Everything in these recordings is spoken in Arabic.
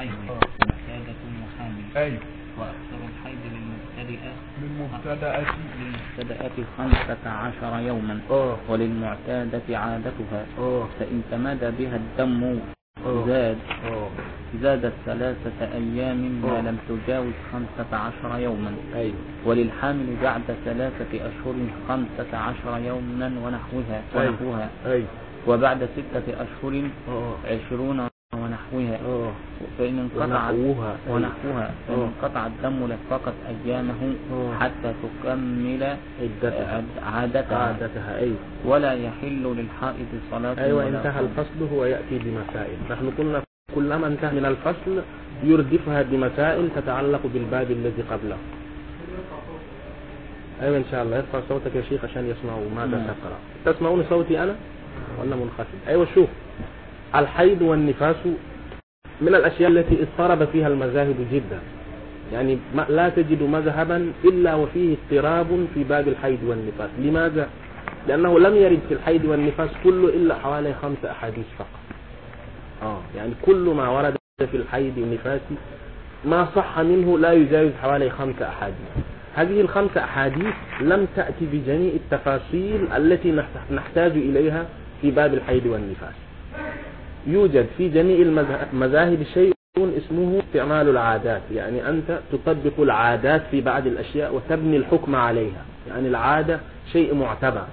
الحيض آه. معتادة وحامل أيوة وأكثر الحيض للمبتدئة. للمبتدأة للمبتدئة خمسة عشر يوما. آه. وللمعتادة عادتها. آه. فإن تمادى بها الدم آه. زاد. آه. زادت ثلاثة أيام آه. ما لم تجاوز خمسة عشر يوما. أيوة وللحامل بعد ثلاثة أشهر خمسة عشر يوما ونحوها. أيوة. ونحوها. أيوة وبعد ستة أشهر عشرون ونحوها. آه. فإن انقطع ونحوها. ونحوها. فإن آه. انقطع الدم لفقت أيامه آه. حتى تكمل عدتها. عد- عادتها. عادتها. أيوة ولا يحل للحائض صلاة ولا انتهى. الفصل هو يأتي بمسائل. نحن قلنا كلما انتهى من الفصل يردفها بمسائل تتعلق بالباب الذي قبله. أيوة إن شاء الله. ارفع صوتك يا شيخ عشان يسمعوا. ماذا. تقرأ؟ تسمعون صوتي أنا؟ ولا منخفض؟ أيوة شوف. الحيض والنفاس من الأشياء التي اضطرب فيها المذاهب جدا. يعني لا تجد مذهبا إلا وفيه اضطراب في باب الحيض والنفاس. لماذا؟ لأنه لم يرد في الحيض والنفاس كله إلا حوالي خمس أحاديث فقط. آه يعني كل ما ورد في الحيض والنفاس ما صح منه لا يجاوز حوالي خمس أحاديث. هذه الخمس أحاديث لم تأتي بجميع التفاصيل التي نحت- نحتاج إليها في باب الحيض والنفاس. يوجد في جميع المذاهب شيء اسمه استعمال العادات يعني أنت تطبق العادات في بعض الأشياء وتبني الحكم عليها يعني العادة شيء معتبر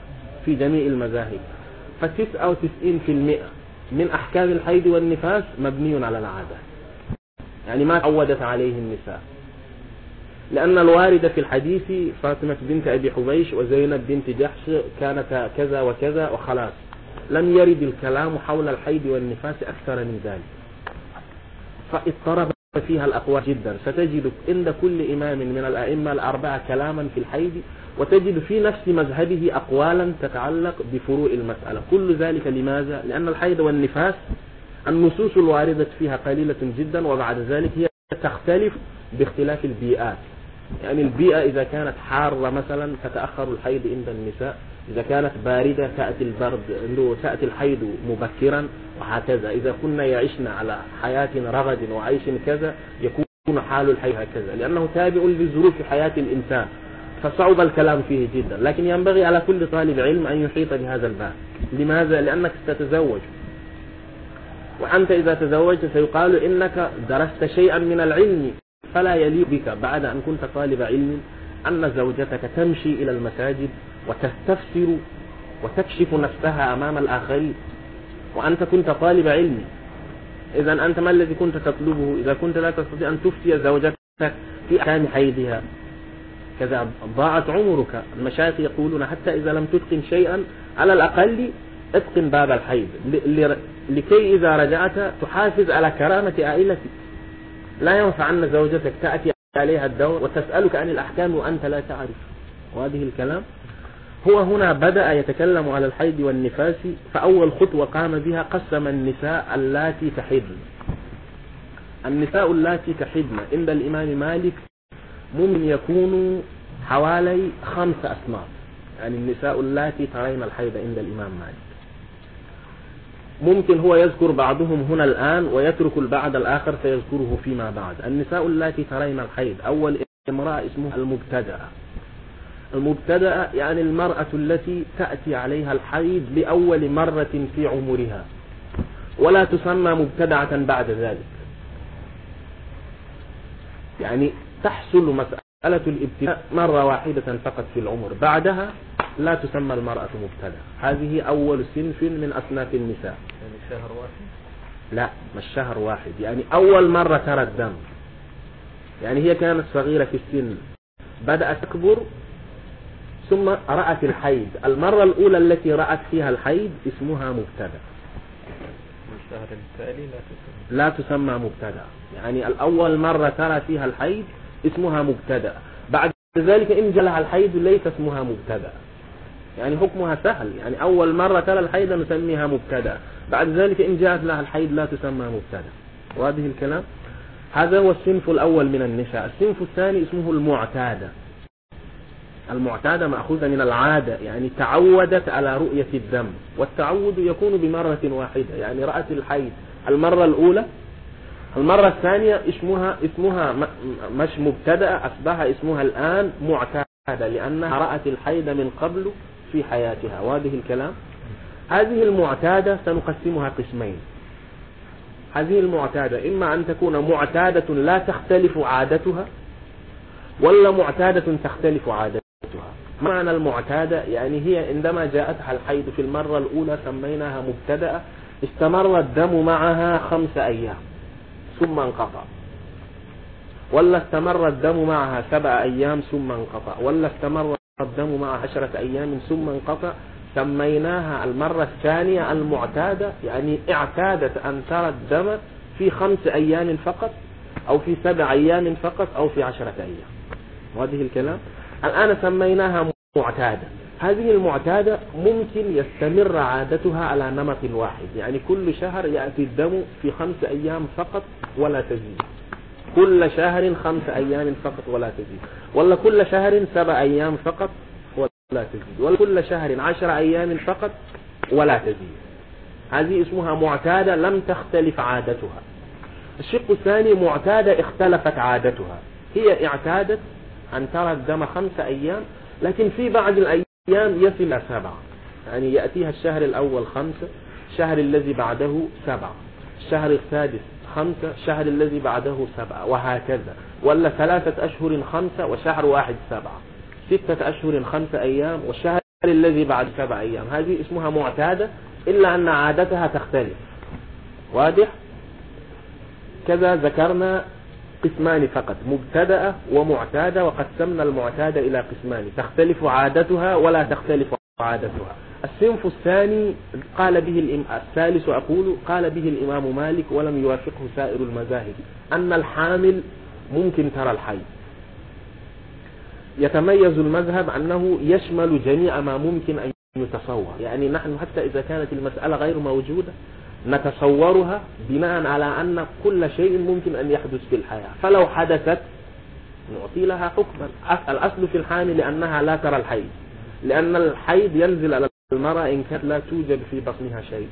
في جميع المذاهب. فتسعة وتسعين في المئة من أحكام الحيض والنفاس مبني على العادات يعني ما تعودت عليه النساء. لأن الواردة في الحديث فاطمة بنت أبي حبيش وزينب بنت جحش كانت كذا وكذا وخلاص. لم يرد الكلام حول الحيض والنفاس أكثر من ذلك. فاضطرب فيها الأقوال جدا. ستجد عند كل إمام من الأئمة الأربعة كلاما في الحيض وتجد في نفس مذهبه أقوالا تتعلق بفروع المسألة. كل ذلك لماذا؟ لأن الحيض والنفاس النصوص الواردة فيها قليلة جدا وبعد ذلك هي تختلف باختلاف البيئات. يعني البيئة إذا كانت حارة مثلا تتأخر الحيض عند النساء. إذا كانت باردة تأتي البرد عنده تأتي الحيض مبكرا وهكذا. إذا كنا يعشن على حياة رغد وعيش كذا يكون حال الحي هكذا. لأنه تابع لظروف حياة الإنسان. فصعب الكلام فيه جدا. لكن ينبغي على كل طالب علم أن يحيط بهذا الباب. لماذا؟ لأنك ستتزوج. وأنت إذا تزوجت سيقال إنك درست شيئا من العلم فلا يليق بك. بعد أن كنت طالب علم أن زوجتك تمشي إلى المساجد وتستفسر وتكشف نفسها أمام الآخرين وأنت كنت طالب علم. إذا أنت ما الذي كنت تطلبه؟ إذا كنت لا تستطيع أن تفتي زوجتك في أحكام حيضها. كذا ضاعت عمرك. المشايخ يقولون حتى إذا لم تتقن شيئا على الأقل اتقن باب الحيض. لكي إذا رجعت تحافظ على كرامة عائلتك. لا ينفع أن زوجتك تأتي عليها الدور وتسألك عن الأحكام وأنت لا تعرف. وهذه الكلام؟ هو هنا بدأ يتكلم على الحيض والنفاس فأول خطوة قام بها قسم النساء اللاتي تحضن النساء اللاتي تحضن عند الإمام مالك ممكن يكونوا حوالي خمس أصناف يعني النساء اللاتي ترين الحيض عند الإمام مالك. ممكن هو يذكر بعضهم هنا الآن ويترك البعض الآخر سيذكره فيما بعد. النساء اللاتي ترين الحيض أول امرأة اسمها المبتدأة المبتدأة يعني المرأة التي تأتي عليها الحيض لأول مرة في عمرها. ولا تسمى مبتدعة بعد ذلك. يعني تحصل مسألة الابتداء مرة واحدة فقط في العمر. بعدها لا تسمى المرأة مبتدأ هذه أول صنف من أصناف النساء. يعني شهر واحد؟ لا مش شهر واحد. يعني أول مرة ترى الدم. يعني هي كانت صغيرة في السن. بدأت تكبر. ثم رأت الحيض. المرة الأولى التي رأت فيها الحيض اسمها مبتدأ. والشهر التالي لا تسمى. لا تسمى مبتدأ. يعني الأول مرة ترى فيها الحيض اسمها مبتدأ. بعد ذلك إن جلها الحيض ليس اسمها مبتدأ. يعني حكمها سهل. يعني أول مرة ترى الحيض نسميها مبتدأ. بعد ذلك إن جاءت لها الحيض لا تسمى مبتدأ. وهذه الكلام؟ هذا هو الصنف الأول من النساء. الصنف الثاني اسمه المعتادة. المعتادة مأخوذة من العادة يعني تعودت على رؤية الدم والتعود يكون بمرة واحدة يعني رأت الحيض. المرة الأولى المرة الثانية اسمها اسمها مش مبتدأ أصبح اسمها الآن معتادة لأنها رأت الحيض من قبل في حياتها. واضح الكلام؟ هذه المعتادة سنقسمها قسمين. هذه المعتادة إما أن تكون معتادة لا تختلف عادتها ولا معتادة تختلف عادتها. معنى المعتادة يعني هي عندما جاءتها الحيض في المرة الأولى سميناها مبتدأة استمر الدم معها خمس أيام ثم انقطع. ولا استمر الدم معها سبع أيام ثم انقطع ولا استمر الدم معها عشرة أيام ثم انقطع سميناها المرة الثانية المعتادة يعني اعتادت أن ترى الدم في خمس أيام فقط أو في سبع أيام فقط أو في عشرة أيام. وهذه الكلام؟ الآن سميناها معتادة. هذه المعتادة ممكن يستمر عادتها على نمط واحد. يعني كل شهر يأتي الدم في خمس أيام فقط ولا تزيد. كل شهر خمس أيام فقط ولا تزيد. ولا كل شهر سبع أيام فقط ولا تزيد. ولا كل شهر عشر أيام فقط ولا تزيد. هذه اسمها معتادة لم تختلف عادتها. الشق الثاني معتادة اختلفت عادتها. هي اعتادت أن ترى الدم خمس أيام لكن في بعض الأيام يصل سبعة. يعني يأتيها الشهر الأول خمسة الشهر الذي بعده سبعة. الشهر السادس خمسة الشهر الذي بعده سبعة وهكذا. ولا ثلاثة أشهر خمسة وشهر واحد سبعة. ستة أشهر خمسة أيام والشهر الذي بعد سبع أيام. هذه اسمها معتادة إلا أن عادتها تختلف. واضح؟ كذا ذكرنا قسمان فقط مبتدأة ومعتادة وقسمنا المعتادة إلى قسمان. تختلف عادتها ولا تختلف عادتها. الصنف الثاني قال به الإم... الثالث أقول قال به الإمام مالك ولم يوافقه سائر المذاهب أن الحامل ممكن ترى الحي. يتميز المذهب أنه يشمل جميع ما ممكن أن يتصور. يعني نحن حتى إذا كانت المسألة غير موجودة نتصورها بناء على أن كل شيء ممكن أن يحدث في الحياة. فلو حدثت نعطي لها حكما. الأصل في الحامل لأنها لا ترى الحيض. لأن الحيض ينزل على المرأة إن كانت لا توجد في بطنها شيء.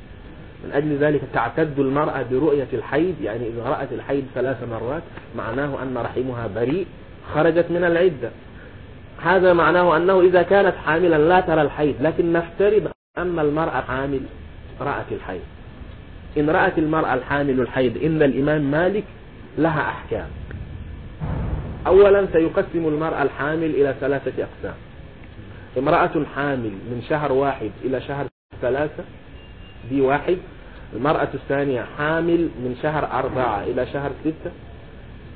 من أجل ذلك تعتد المرأة برؤية الحيض. يعني إذا رأت الحيض ثلاث مرات معناه أن رحمها بريء خرجت من العدة. هذا معناه أنه إذا كانت حاملا لا ترى الحيض. لكن نفترض أن المرأة حامل رأت الحيض. إن رأت المرأة الحامل الحيض إن الإمام مالك لها أحكام. أولا سيقسم المرأة الحامل إلى ثلاثة أقسام. امرأة حامل من شهر واحد إلى شهر ثلاثة دي واحد. المرأة الثانية حامل من شهر أربعة إلى شهر ستة.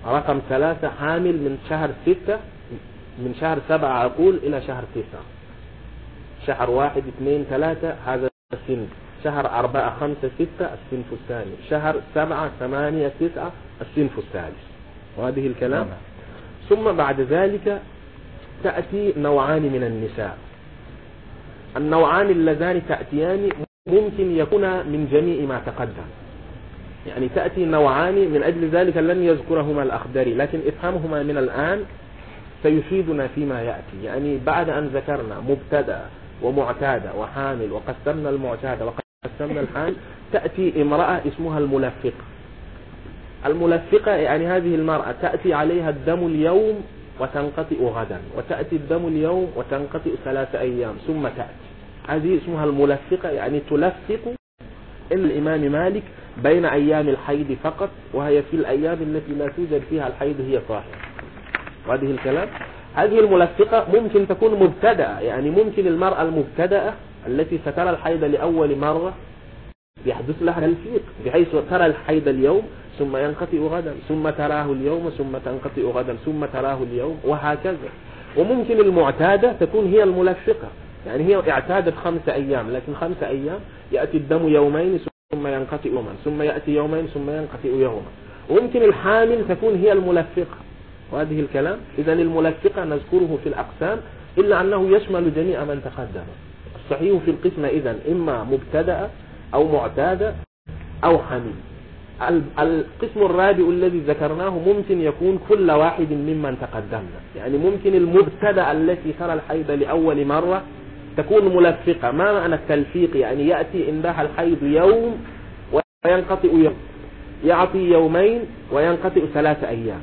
رقم ثلاثة حامل من شهر ستة من شهر سبعة أقول إلى شهر تسعة. شهر واحد اثنين ثلاثة هذا السن شهر أربعة خمسة ستة الصنف الثاني شهر سبعة ثمانية تسعة الصنف الثالث وهذه الكلام. ثم بعد ذلك تأتي نوعان من النساء. النوعان اللذان تأتيان ممكن يكون من جميع ما تقدم. يعني تأتي نوعان من أجل ذلك لن يذكرهما الأخدري لكن إفهامهما من الآن سيفيدنا فيما يأتي. يعني بعد أن ذكرنا مبتدأ ومعتادة وحامل وقسمنا المعتادة وقسمنا الحامل تأتي امرأة اسمها الملفقة. الملفقة يعني هذه المرأة تأتي عليها الدم اليوم وتنقطع غدا وتأتي الدم اليوم وتنقطع ثلاثة أيام ثم تأتي. هذه اسمها الملفقة يعني تلفق الإمام مالك بين أيام الحيض فقط وهي في الأيام التي لا توجد فيها الحيض هي طاهرة. وهذه الكلام؟ هذه الملفقة ممكن تكون مبتدأة يعني ممكن المرأة المبتدأة التي سترى الحيض لأول مرة يحدث لها تلفيق بحيث ترى الحيض اليوم ثم ينقطع غدا ثم تراه اليوم ثم تنقطع غدا ثم تراه اليوم وهكذا. وممكن المعتادة تكون هي الملفقة يعني هي اعتادت خمسة أيام لكن خمسة أيام يأتي الدم يومين ثم ينقطع يوما ثم يأتي يومين ثم ينقطع يوما. وممكن الحامل تكون هي الملفقة. وهذه الكلام إذا الملفقة نذكره في الأقسام إلا أنه يشمل جميع من تقدم. الصحيح في القسم إذا إما مبتدأ أو معتادة أو حميل القسم الرابع الذي ذكرناه ممكن يكون كل واحد ممن تقدمنا. يعني ممكن المبتدأ التي ترى الحيض لأول مرة تكون ملفقة. ما معنى التلفيق؟ يعني يأتي عندها الحيض يوم وينقطع يوم يعطي يومين وينقطع ثلاثة أيام.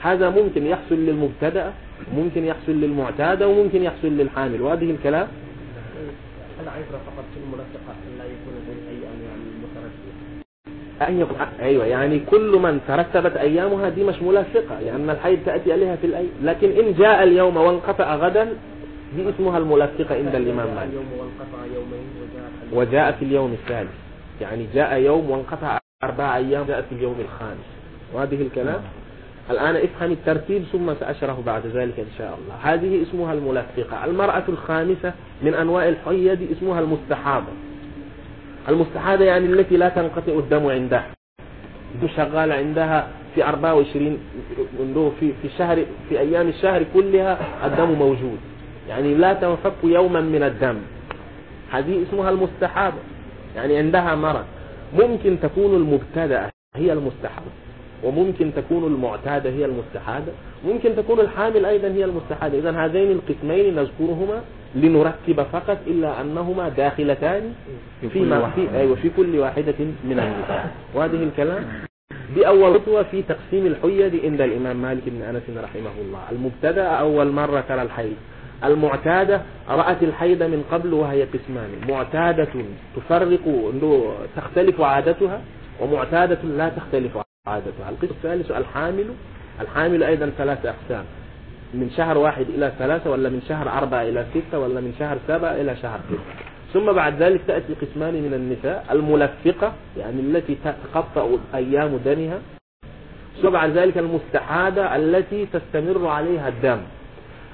هذا ممكن يحصل للمبتدأ ممكن يحصل للمعتادة وممكن يحصل للحامل. وهذه الكلام؟ العبرة فقط في الملصقة أن لا يكون بالأيام يعني مترتبة؟ أن يكون أيوة يعني كل من ترتبت أيامها دي مش ملصقة لأن الحيض تأتي عليها في الأي لكن إن جاء اليوم وانقطع غدا دي اسمها الملصقة عند الإمام مالك. وجاء وجاء في اليوم الثالث. يعني جاء يوم وانقطع أربع أيام جاء في اليوم الخامس. وهذه الكلام؟ الآن افهم الترتيب ثم سأشرح بعد ذلك إن شاء الله. هذه اسمها الملفقة. المرأة الخامسة من أنواع الحيض اسمها المستحاضة. المستحاضة يعني التي لا تنقطع الدم عندها. شغالة عندها في 24 منذ في في شهر في أيام الشهر كلها الدم موجود. يعني لا تنفك يوما من الدم. هذه اسمها المستحاضة. يعني عندها مرض. ممكن تكون المبتدأة. هي المستحاضة. وممكن تكون المعتادة هي المستحادة ممكن تكون الحامل أيضا هي المستحادة. إذا هذين القسمين نذكرهما لنرتب فقط إلا أنهما داخلتان في في أيوة في كل واحدة من النساء. وهذه الكلام بأول خطوة في تقسيم الحيض عند الإمام مالك بن أنس رحمه الله. المبتدأ أول مرة ترى الحيض. المعتادة رأت الحيض من قبل وهي قسمان. معتادة تفرق تختلف عادتها ومعتادة لا تختلف عادتها. القسم الثالث الحامل. الحامل أيضا ثلاث أقسام. من شهر واحد إلى ثلاثة ولا من شهر أربعة إلى ستة ولا من شهر سبعة إلى شهر ستة ثم بعد ذلك تأتي قسمان من النساء. الملفقة يعني التي تقطع أيام دمها. ثم بعد ذلك المستحادة التي تستمر عليها الدم.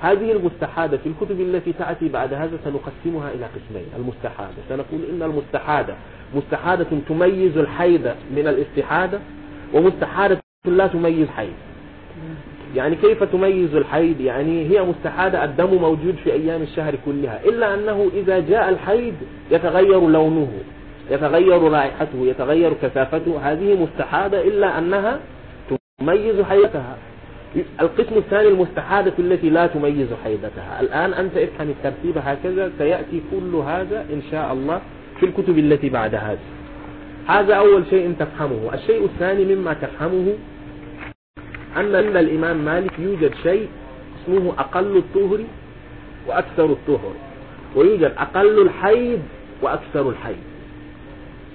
هذه المستحادة في الكتب التي تأتي بعد هذا سنقسمها إلى قسمين. المستحادة. سنقول إن المستحادة مستحادة تميز الحيض من الاستحادة. ومستحادة لا تميز حيض. يعني كيف تميز الحيض؟ يعني هي مستحادة الدم موجود في أيام الشهر كلها إلا أنه إذا جاء الحيض يتغير لونه يتغير رائحته يتغير كثافته هذه مستحادة إلا أنها تميز حيضتها. القسم الثاني المستحادة التي لا تميز حيضتها. الآن أنت افهم الترتيب هكذا سيأتي كل هذا إن شاء الله في الكتب التي بعد هذه هذا أول شيء تفهمه. الشيء الثاني مما تفهمه أن عند الإمام مالك يوجد شيء اسمه أقل الطهر وأكثر الطهر. ويوجد أقل الحيض وأكثر الحيض.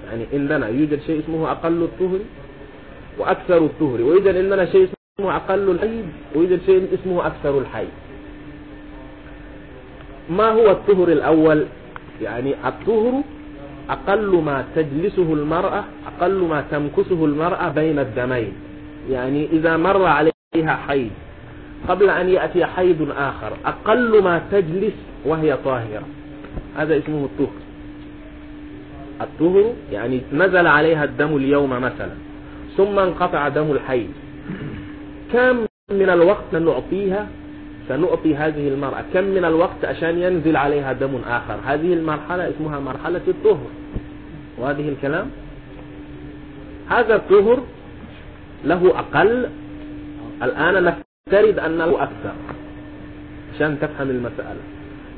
يعني عندنا يوجد شيء اسمه أقل الطهر وأكثر الطهر. ويوجد عندنا شيء اسمه أقل الحيض ويوجد شيء اسمه أكثر الحيض. ما هو الطهر الأول؟ يعني الطهر أقل ما تجلسه المرأة أقل ما تمكسه المرأة بين الدمين. يعني إذا مر عليها حيض قبل أن يأتي حيض آخر أقل ما تجلس وهي طاهرة. هذا اسمه الطهر. الطهر يعني نزل عليها الدم اليوم مثلا ثم انقطع دم الحيض. كم من الوقت نعطيها سنعطي هذه المرأة. كم من الوقت عشان ينزل عليها دم آخر؟ هذه المرحلة اسمها مرحلة الطهر. وهذه الكلام؟ هذا الطهر له أقل. الآن نفترض أنه أكثر. عشان تفهم المسألة.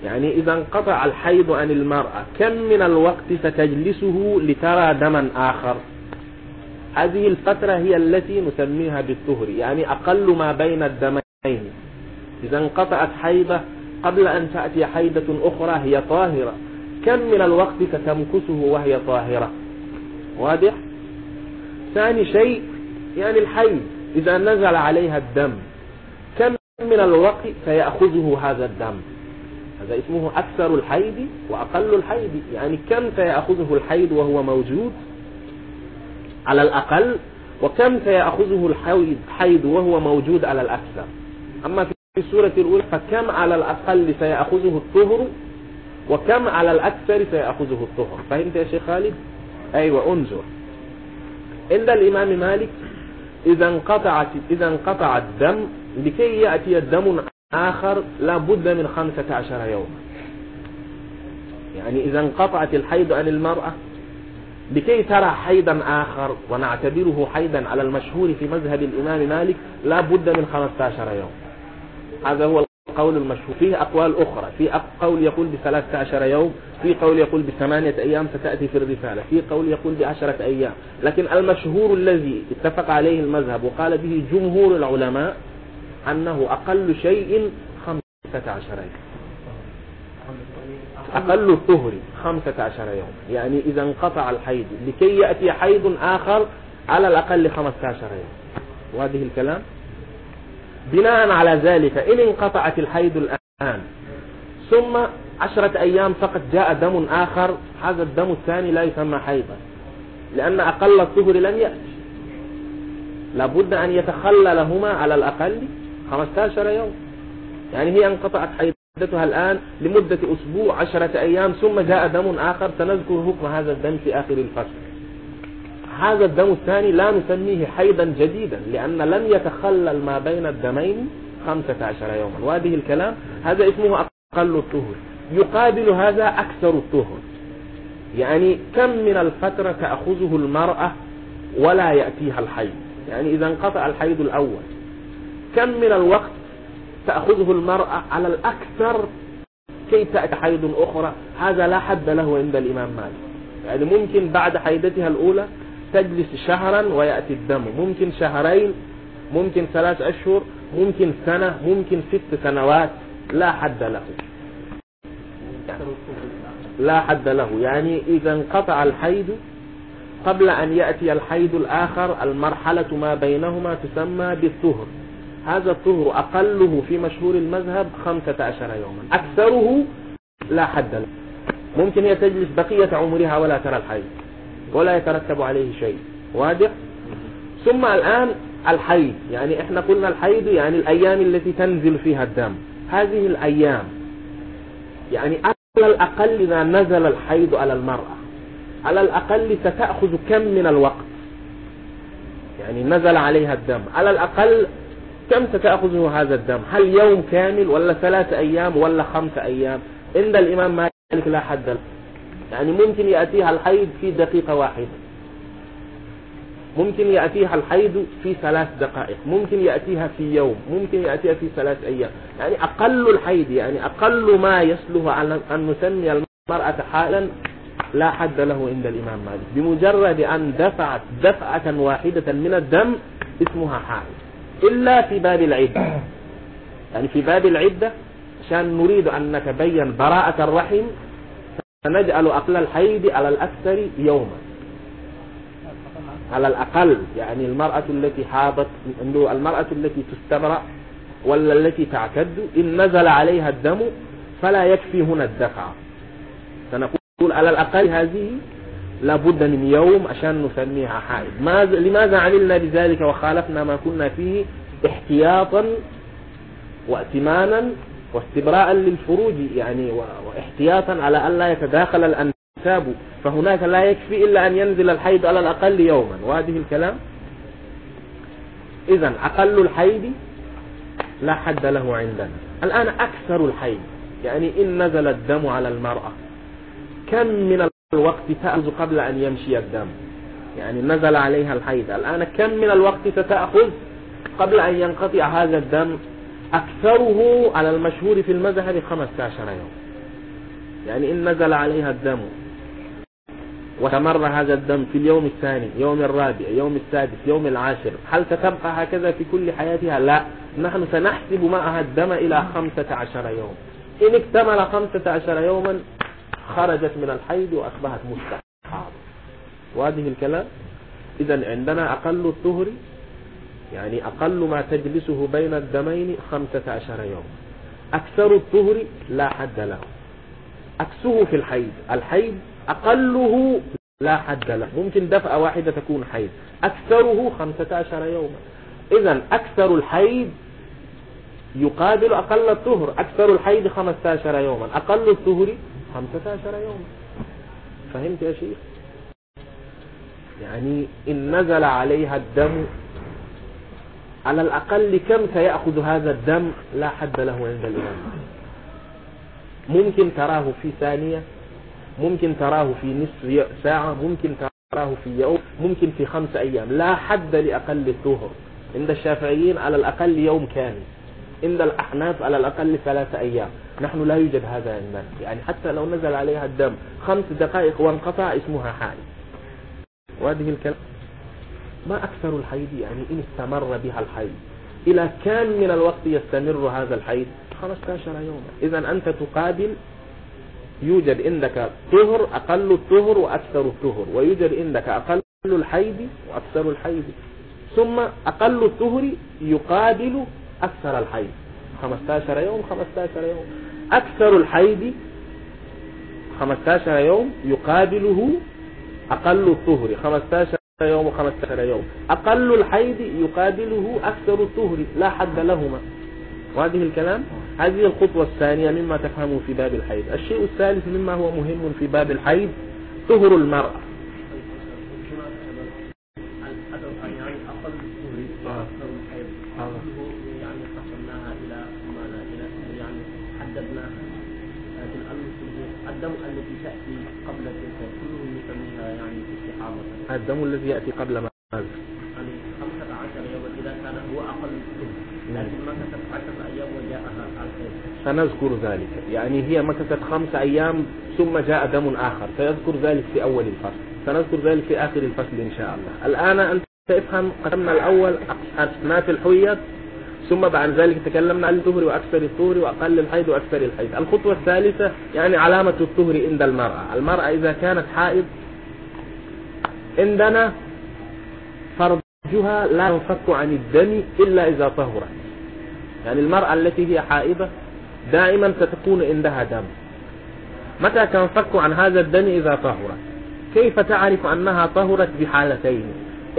يعني إذا انقطع الحيض عن المرأة كم من الوقت ستجلسه لترى دما آخر؟ هذه الفترة هي التي نسميها بالطهر. يعني أقل ما بين الدمين. إذا انقطعت حيضة قبل أن تأتي حيضة أخرى هي طاهرة. كم من الوقت ستمكسه وهي طاهرة؟ واضح؟ ثاني شيء يعني الحيض إذا نزل عليها الدم كم من الوقت سيأخذه هذا الدم؟ هذا اسمه أكثر الحيض وأقل الحيض يعني كم سيأخذه الحيض وهو موجود؟ على الأقل وكم سيأخذه الحيض وهو موجود على الأكثر؟ أما في السورة الأولى فكم على الأقل سيأخذه الطهر وكم على الأكثر سيأخذه الطهر؟ فهمت يا شيخ خالد؟ أيوة انظر. عند الإمام مالك إذا انقطعت إذا انقطع الدم لكي يأتي الدم آخر لا بد من خمسة عشر يوما يعني إذا انقطعت الحيض عن المرأة لكي ترى حيضا آخر ونعتبره حيضا على المشهور في مذهب الإمام مالك لا بد من 15 يوم. هذا هو قول المشهور. فيه أقوال أخرى. في قول يقول بثلاثة عشر يوم في قول يقول بثمانية أيام ستأتي في الرسالة. في قول يقول بعشرة أيام. لكن المشهور الذي اتفق عليه المذهب وقال به جمهور العلماء أنه أقل شيء خمسة عشر يوم. أقل الطهر خمسة عشر يوم. يعني إذا انقطع الحيض لكي يأتي حيض آخر على الأقل خمسة عشر يوم. وهذه الكلام؟ بناء على ذلك إن انقطعت الحيض الآن ثم عشرة أيام فقط جاء دم آخر هذا الدم الثاني لا يسمى حيضا لأن أقل الطهر لم يأتي. لابد أن يتخللهما على الأقل 15 يوم. يعني هي انقطعت حيضتها الآن لمدة أسبوع عشرة أيام ثم جاء دم آخر سنذكر حكم هذا الدم في آخر الفصل. هذا الدم الثاني لا نسميه حيضا جديدا لأن لم يتخلل ما بين الدمين خمسة عشر يوما. وهذه الكلام هذا اسمه أقل الطهر. يقابل هذا أكثر الطهر. يعني كم من الفترة تأخذه المرأة ولا يأتيها الحيض؟ يعني إذا انقطع الحيض الأول كم من الوقت تأخذه المرأة على الأكثر كي تأتي حيض أخرى؟ هذا لا حد له عند الإمام مالك. يعني ممكن بعد حيضتها الأولى تجلس شهرا ويأتي الدم. ممكن شهرين ممكن ثلاث أشهر ممكن سنة ممكن ست سنوات. لا حد له. لا حد له. يعني إذا انقطع الحيض قبل أن يأتي الحيض الآخر المرحلة ما بينهما تسمى بالطهر. هذا الطهر أقله في مشهور المذهب خمسة عشر يوما. أكثره لا حد له. ممكن هي تجلس بقية عمرها ولا ترى الحيض. ولا يترتب عليه شيء. واضح؟ ثم الآن الحيض. يعني إحنا قلنا الحيض يعني الأيام التي تنزل فيها الدم. هذه الأيام. يعني على الأقل إذا نزل الحيض على المرأة. على الأقل ستأخذ كم من الوقت؟ يعني نزل عليها الدم. على الأقل كم ستأخذه هذا الدم؟ هل يوم كامل ولا ثلاثة أيام ولا خمسة أيام؟ عند الإمام مالك لا حد له. يعني ممكن يأتيها الحيض في دقيقة واحدة. ممكن يأتيها الحيض في ثلاث دقائق. ممكن يأتيها في يوم. ممكن يأتيها في ثلاث أيام. يعني أقل الحيض يعني أقل ما يصلح على أن نسمي المرأة حالا لا حد له عند الإمام مالك. بمجرد أن دفعت دفعة واحدة من الدم اسمها حائض. إلا في باب العدة. يعني في باب العدة عشان نريد أن نتبين براءة الرحم فنجعل أقل الحيض على الأكثر يوما. على الأقل يعني المرأة التي حاضت المرأة التي تستبرأ ولا التي تعتد إن نزل عليها الدم فلا يكفي هنا الدفع. سنقول على الأقل هذه لابد من يوم عشان نسميها حائض. ماذا لماذا عملنا بذلك وخالفنا ما كنا فيه احتياطا وائتمانا واستبراء للفروج يعني واحتياطا على أن لا يتداخل الأنساب فهناك لا يكفي إلا أن ينزل الحيض على الأقل يوما. وهذه الكلام؟ إذا أقل الحيض لا حد له عندنا. الآن أكثر الحيض يعني إن نزل الدم على المرأة كم من الوقت تأخذ قبل أن يمشي الدم؟ يعني نزل عليها الحيض الآن كم من الوقت ستأخذ قبل أن ينقطع هذا الدم؟ أكثره على المشهور في المذهب 15 يوم. يعني إن نزل عليها الدم واستمر هذا الدم في اليوم الثاني يوم الرابع يوم السادس يوم العاشر هل ستبقى هكذا في كل حياتها؟ لا. نحن سنحسب معها الدم إلى 15 يوم. إن اكتمل 15 يوما خرجت من الحيض وأصبحت مستحاضة وهذه الكلام؟ إذا عندنا أقل الطهر يعني أقل ما تجلسه بين الدمين خمسة عشر يوم. أكثر الطهر لا حد له. أكسه في الحيض. الحيض أقله لا حد له. ممكن دفعة واحدة تكون حيض. أكثره خمسة عشر يوما. إذا أكثر الحيض يقابل أقل الطهر. أكثر الحيض خمسة عشر يوما. أقل الطهر خمسة عشر يوما. فهمت يا شيخ؟ يعني إن نزل عليها الدم على الأقل كم سيأخذ هذا الدم؟ لا حد له عند الإمام. ممكن تراه في ثانية ممكن تراه في نصف ساعة ممكن تراه في يوم ممكن في خمس أيام. لا حد لأقل الطهر. عند الشافعيين على الأقل يوم كامل. عند الأحناف على الأقل ثلاثة أيام. نحن لا يوجد هذا عندنا. يعني حتى لو نزل عليها الدم خمس دقائق وانقطع اسمها حائض. وهذه الكلام. ما أكثر الحيض يعني إن استمر بها الحيض. إلى كم من الوقت يستمر هذا الحيض؟ 15 يوما. إذا أنت تقابل يوجد عندك طهر أقل الطهر وأكثر الطهر. ويوجد عندك أقل الحيض وأكثر الحيض. ثم أقل الطهر يقابل أكثر الحيض. 15 يوم 15 يوم. أكثر الحيض 15 يوم يقابله أقل الطهر. 15 يوم 15 يوم. أقل الحيض يقابله أكثر الطهر لا حد لهما. وهذه الكلام؟ هذه الخطوة الثانية مما تفهمه في باب الحيض. الشيء الثالث مما هو مهم في باب الحيض طهر المرأة. الدم الذي يأتي قبل ماذا يعني 15 يوما اذا كان هو الطهر لكن مكثت 10 أيام وجاءها سنذكر ذلك. يعني هي مكثت خمس أيام ثم جاء دم آخر. سيذكر ذلك في أول الفصل. سنذكر ذلك في آخر الفصل إن شاء الله. الآن أنت افهم قسمنا الأول أصناف الحيض ثم بعد ذلك تكلمنا عن الطهر وأكثر الطهر وأقل الحيض وأكثر الحيض. الخطوة الثالثة يعني علامة الطهر عند المرأة. المرأة إذا كانت حائض عندنا فرجها لا ينفك عن الدم إلا إذا طهرت. يعني المرأة التي هي حائضة دائما ستكون عندها دم. متى تنفك عن هذا الدم إذا طهرت؟ كيف تعرف أنها طهرت بحالتين؟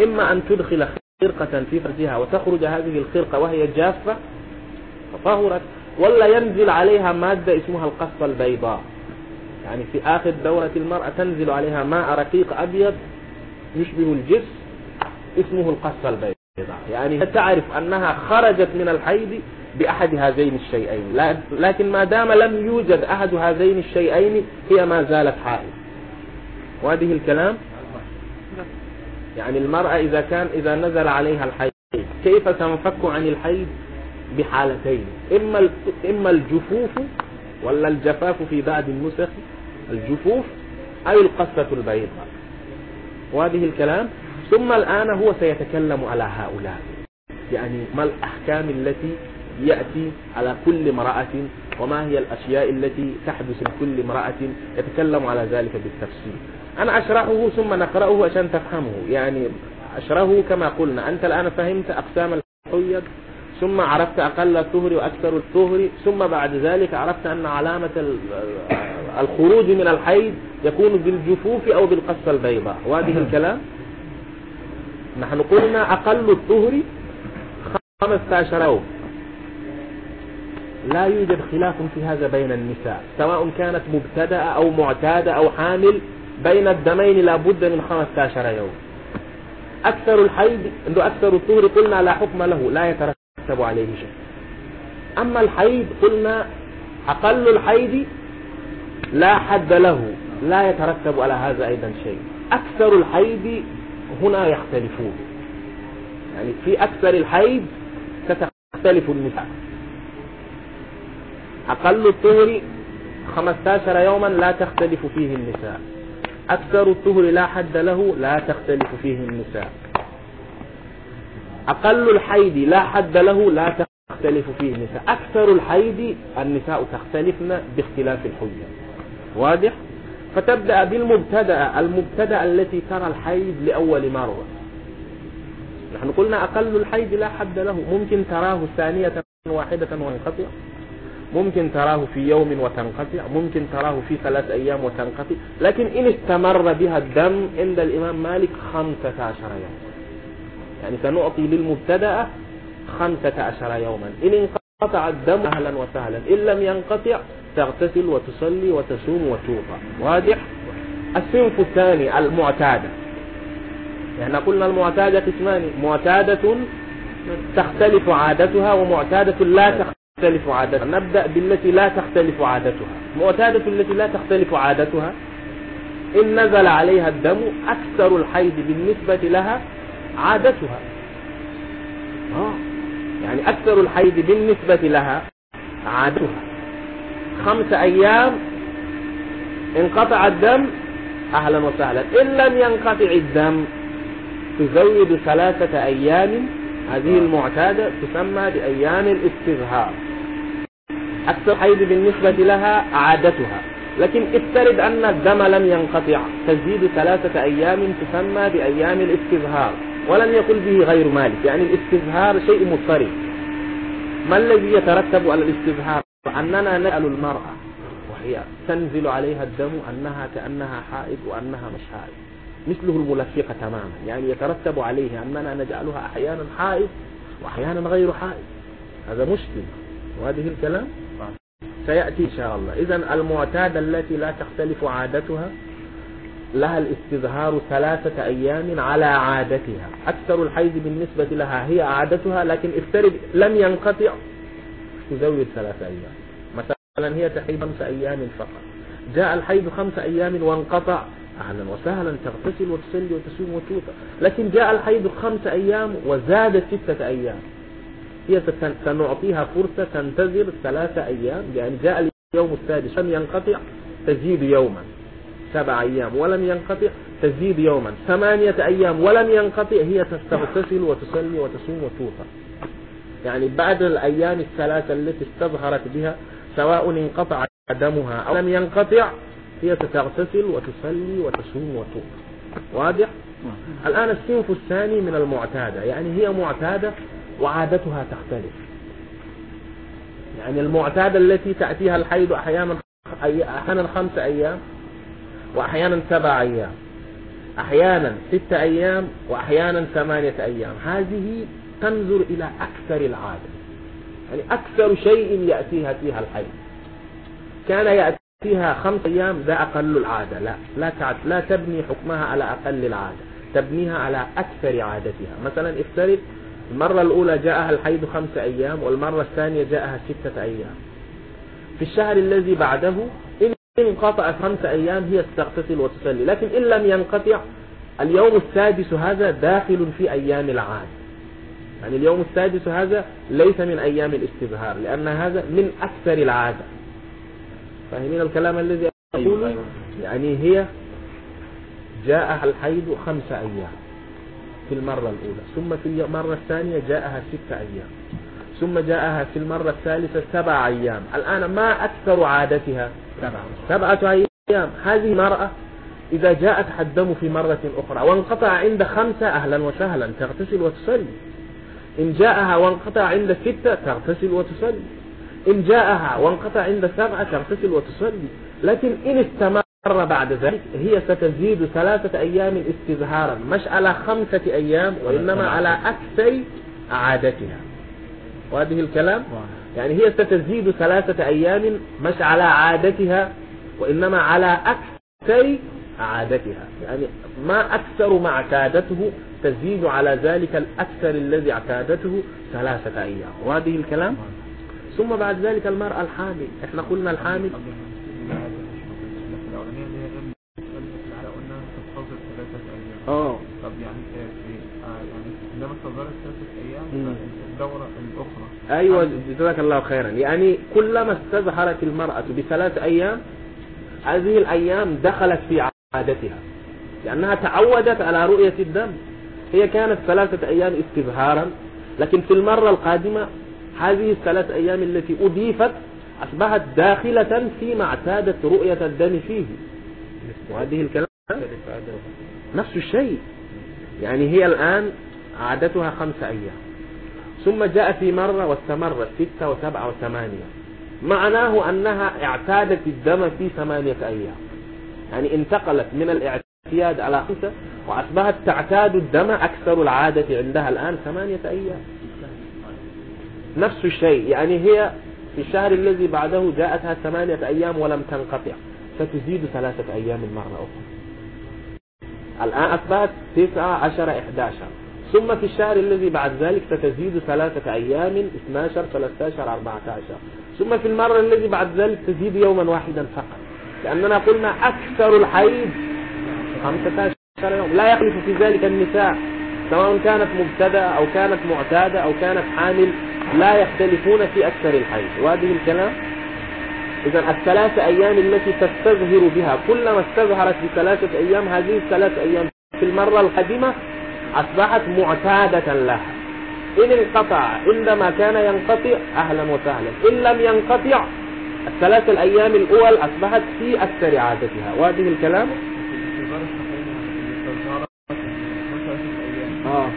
إما أن تدخل خرقة في فرجها وتخرج هذه الخرقة وهي جافة فطهرت ولا ينزل عليها مادة اسمها القصة البيضاء. يعني في آخر دورة المرأة تنزل عليها ماء رقيق أبيض يشبه الجس اسمه القصة البيضاء. يعني تعرف أنها خرجت من الحيض بأحد هذين الشيئين. لكن ما دام لم يوجد أحد هذين الشيئين هي ما زالت حائض. وهذه الكلام؟ يعني المرأة إذا كان إذا نزل عليها الحيض كيف تنفك عن الحيض؟ بحالتين. إما إما الجفوف ولا الجفاف في بعض النسخ الجفوف أي القصة البيضاء. وهذه الكلام ثم الآن هو سيتكلم على هؤلاء. يعني ما الأحكام التي يأتي على كل امرأة وما هي الأشياء التي تحدث لكل امرأة يتكلم على ذلك بالتفصيل. أنا أشرحه ثم نقرأه عشان تفهمه. يعني أشرحه كما قلنا. أنت الآن فهمت أقسام الحيض ثم عرفت أقل الطهر وأكثر الطهر ثم بعد ذلك عرفت أن علامة الخروج من الحيض يكون بالجفوف أو بالقصة البيضاء. وهذه الكلام؟ نحن قلنا أقل الطهر 15 يوم لا يوجد خلاف في هذا بين النساء سواء كانت مبتدأة أو معتادة أو حامل بين الدمين لا بد من 15 يوم. أكثر الحيض أكثر الطهر قلنا لا حكم له لا يترتب. عليه شيء. أما الحيض قلنا أقل الحيض لا حد له لا يترتب على هذا أيضا شيء. أكثر الحيض هنا يختلفون. يعني في أكثر الحيض ستختلف النساء. أقل الطهر 15 يوما لا تختلف فيه النساء. أكثر الطهر لا حد له لا تختلف فيه النساء. أقل الحيض لا حد له لا تختلف فيه النساء. أكثر الحيض النساء تختلفن باختلاف الحجة. واضح؟ فتبدأ بالمبتدأ. المبتدأ التي ترى الحيض لأول مرة. نحن قلنا أقل الحيض لا حد له. ممكن تراه ثانية واحدة وانقطع. ممكن تراه في يوم وتنقطع. ممكن تراه في ثلاث أيام وتنقطع. لكن إن استمر بها الدم عند الإمام مالك خمسة عشر يوم. يعني سنعطي للمبتدأ خمسة عشر يوما. إن انقطع الدم أهلا وسهلا. إن لم ينقطع تغتسل وتصلي وتصوم وتوضع واضح؟ الصنف الثاني المعتادة. يعني قلنا المعتادة قسمان. معتادة تختلف عادتها ومعتادة لا تختلف عادتها. نبدأ بالتي لا تختلف عادتها. معتادة التي لا تختلف عادتها إن نزل عليها الدم أكثر الحيض بالنسبة لها عادتها. آه. يعني يعني أكثر الحيض بالنسبة لها عادتها. خمس أيام انقطع الدم أهلا وسهلا. إن لم ينقطع الدم تزود ثلاثة أيام. هذه المعتادة تسمى بأيام الاستظهار. أكثر حيض بالنسبة لها عادتها. لكن افترض أن الدم لم ينقطع. تزيد ثلاثة أيام تسمى بأيام الاستظهار. ولم يقل به غير مالك. يعني الاستظهار شيء مضطرب. ما الذي يترتب على الاستظهار؟ أننا نسأل المرأة وهي تنزل عليها الدم أنها كأنها حائض وأنها مش حائض. مثله الملفقة تماما. يعني يترتب عليه أننا نجعلها أحيانا حائض وأحيانا غير حائض. هذا مشكل. وهذه الكلام؟ سيأتي إن شاء الله. إذا المعتادة التي لا تختلف عادتها لها الاستظهار ثلاثة أيام على عادتها. أكثر الحيض بالنسبة لها هي عادتها لكن افترض لم ينقطع تزود ثلاثة أيام. مثلا هي تحيض خمس أيام فقط. جاء الحيض خمس أيام وانقطع. أهلا وسهلا تغتسل وتصلي وتصوم وتوفى لكن جاء الحيض خمس أيام وزاد ستة أيام. هي سنعطيها فرصة تنتظر ثلاثة أيام. يعني جاء اليوم السادس لم ينقطع تزيد يوما. سبع أيام ولم ينقطع تزيد يوما. ثمانية أيام ولم ينقطع هي تستغتسل وتصلي وتصوم وتوفى يعني بعد الأيام الثلاثة التي استظهرت بها سواء انقطع دمها أو لم ينقطع هي تغتسل وتصلي وتصوم وتوفى واضح؟ الآن الصنف الثاني من المعتادة. يعني هي معتادة وعادتها تختلف. يعني المعتادة التي تأتيها الحيض أحيانا أحيانا خمس أيام وأحيانا سبع أيام. أحيانا ست أيام وأحيانا ثمانية أيام. هذه تنظر إلى أكثر العادة. يعني أكثر شيء يأتيها فيها الحيض. كان يأتيها خمس أيام ذا أقل العادة. لا لا تعد لا تبني حكمها على أقل العادة. تبنيها على أكثر عادتها. مثلا افترض المرة الأولى جاءها الحيض خمس أيام والمرة الثانية جاءها ستة أيام. في الشهر الذي بعده انقطعت خمس أيام هي تغتسل وتصلي. لكن إن لم ينقطع اليوم السادس هذا داخل في أيام العادة يعني اليوم السادس هذا ليس من أيام الاستظهار لأن هذا من أكثر العادة. فاهمين الكلام الذي أقوله؟ يعني هي جاءها الحيض خمس أيام في المرة الأولى ثم في المرة الثانية جاءها ستة أيام. ثم جاءها في المرة الثالثة سبع أيام. الآن ما أكثر عادتها؟ سبعة سبعة أيام. هذه مرأة إذا جاءت الدم في مرة أخرى وانقطع عند خمسة أهلا وسهلا تغتسل وتصلي. إن جاءها وانقطع عند ستة تغتسل وتصلي. إن جاءها وانقطع عند سبعة تغتسل وتصلي. لكن إن استمر بعد ذلك هي ستزيد ثلاثة أيام استظهارا. مش على خمسة أيام وإنما على أكثر عادتها. وهذه الكلام يعني هي ستزيد ثلاثة أيام مش على عادتها وإنما على أكثر عادتها. يعني ما أكثر ما اعتادته تزيد على ذلك الأكثر الذي اعتادته ثلاثة أيام. وهذه الكلام؟ ثم بعد ذلك المرأة الحامل. إحنا قلنا الحامل. آه. طب يعني في آه يعني عندما استظهرت ثلاثة أيام الدورة الأخرى. أيوة جزاك الله خيرا. يعني كلما استظهرت المرأة بثلاث أيام هذه الأيام دخلت في عادتها. لأنها تعودت على رؤية الدم. هي كانت ثلاثة أيام استظهارا. لكن في المرة القادمة هذه الثلاث أيام التي أضيفت أصبحت داخلة فيما اعتادت رؤية الدم فيه. وهذه الكلام نفس الشيء. يعني هي الآن عادتها خمس أيام. ثم جاء في مرة واستمرت ستة وسبعة وثمانية. معناه أنها اعتادت الدم في ثمانية أيام. يعني انتقلت من الاعتياد على خمسة وأصبحت تعتاد الدم أكثر العادة عندها الآن ثمانية أيام. نفس الشيء يعني هي في الشهر الذي بعده جاءتها ثمانية أيام ولم تنقطع. ستزيد ثلاثة أيام مرة أخرى. الآن أصبحت تسعة عشر إحداشر ثم في الشهر الذي بعد ذلك ستزيد ثلاثة أيام 12 13 14 ثم في المرة الذي بعد ذلك تزيد يوما واحدا فقط. لأننا قلنا أكثر الحيض 15 يوم. لا يخلف في ذلك النساء سواء كانت مبتدأ أو كانت معتادة أو كانت حامل لا يختلفون في أكثر الحيض. وهذه الكلام؟ إذا الثلاثة أيام التي تستظهر بها كلما استظهرت بثلاثة أيام هذه الثلاثة أيام في المرة القادمة أصبحت معتادة لها. إن انقطع عندما كان ينقطع أهلا وسهلا. إن لم ينقطع الثلاث الأيام الأول أصبحت في أكثر عادتها. وهذه الكلام؟ آه.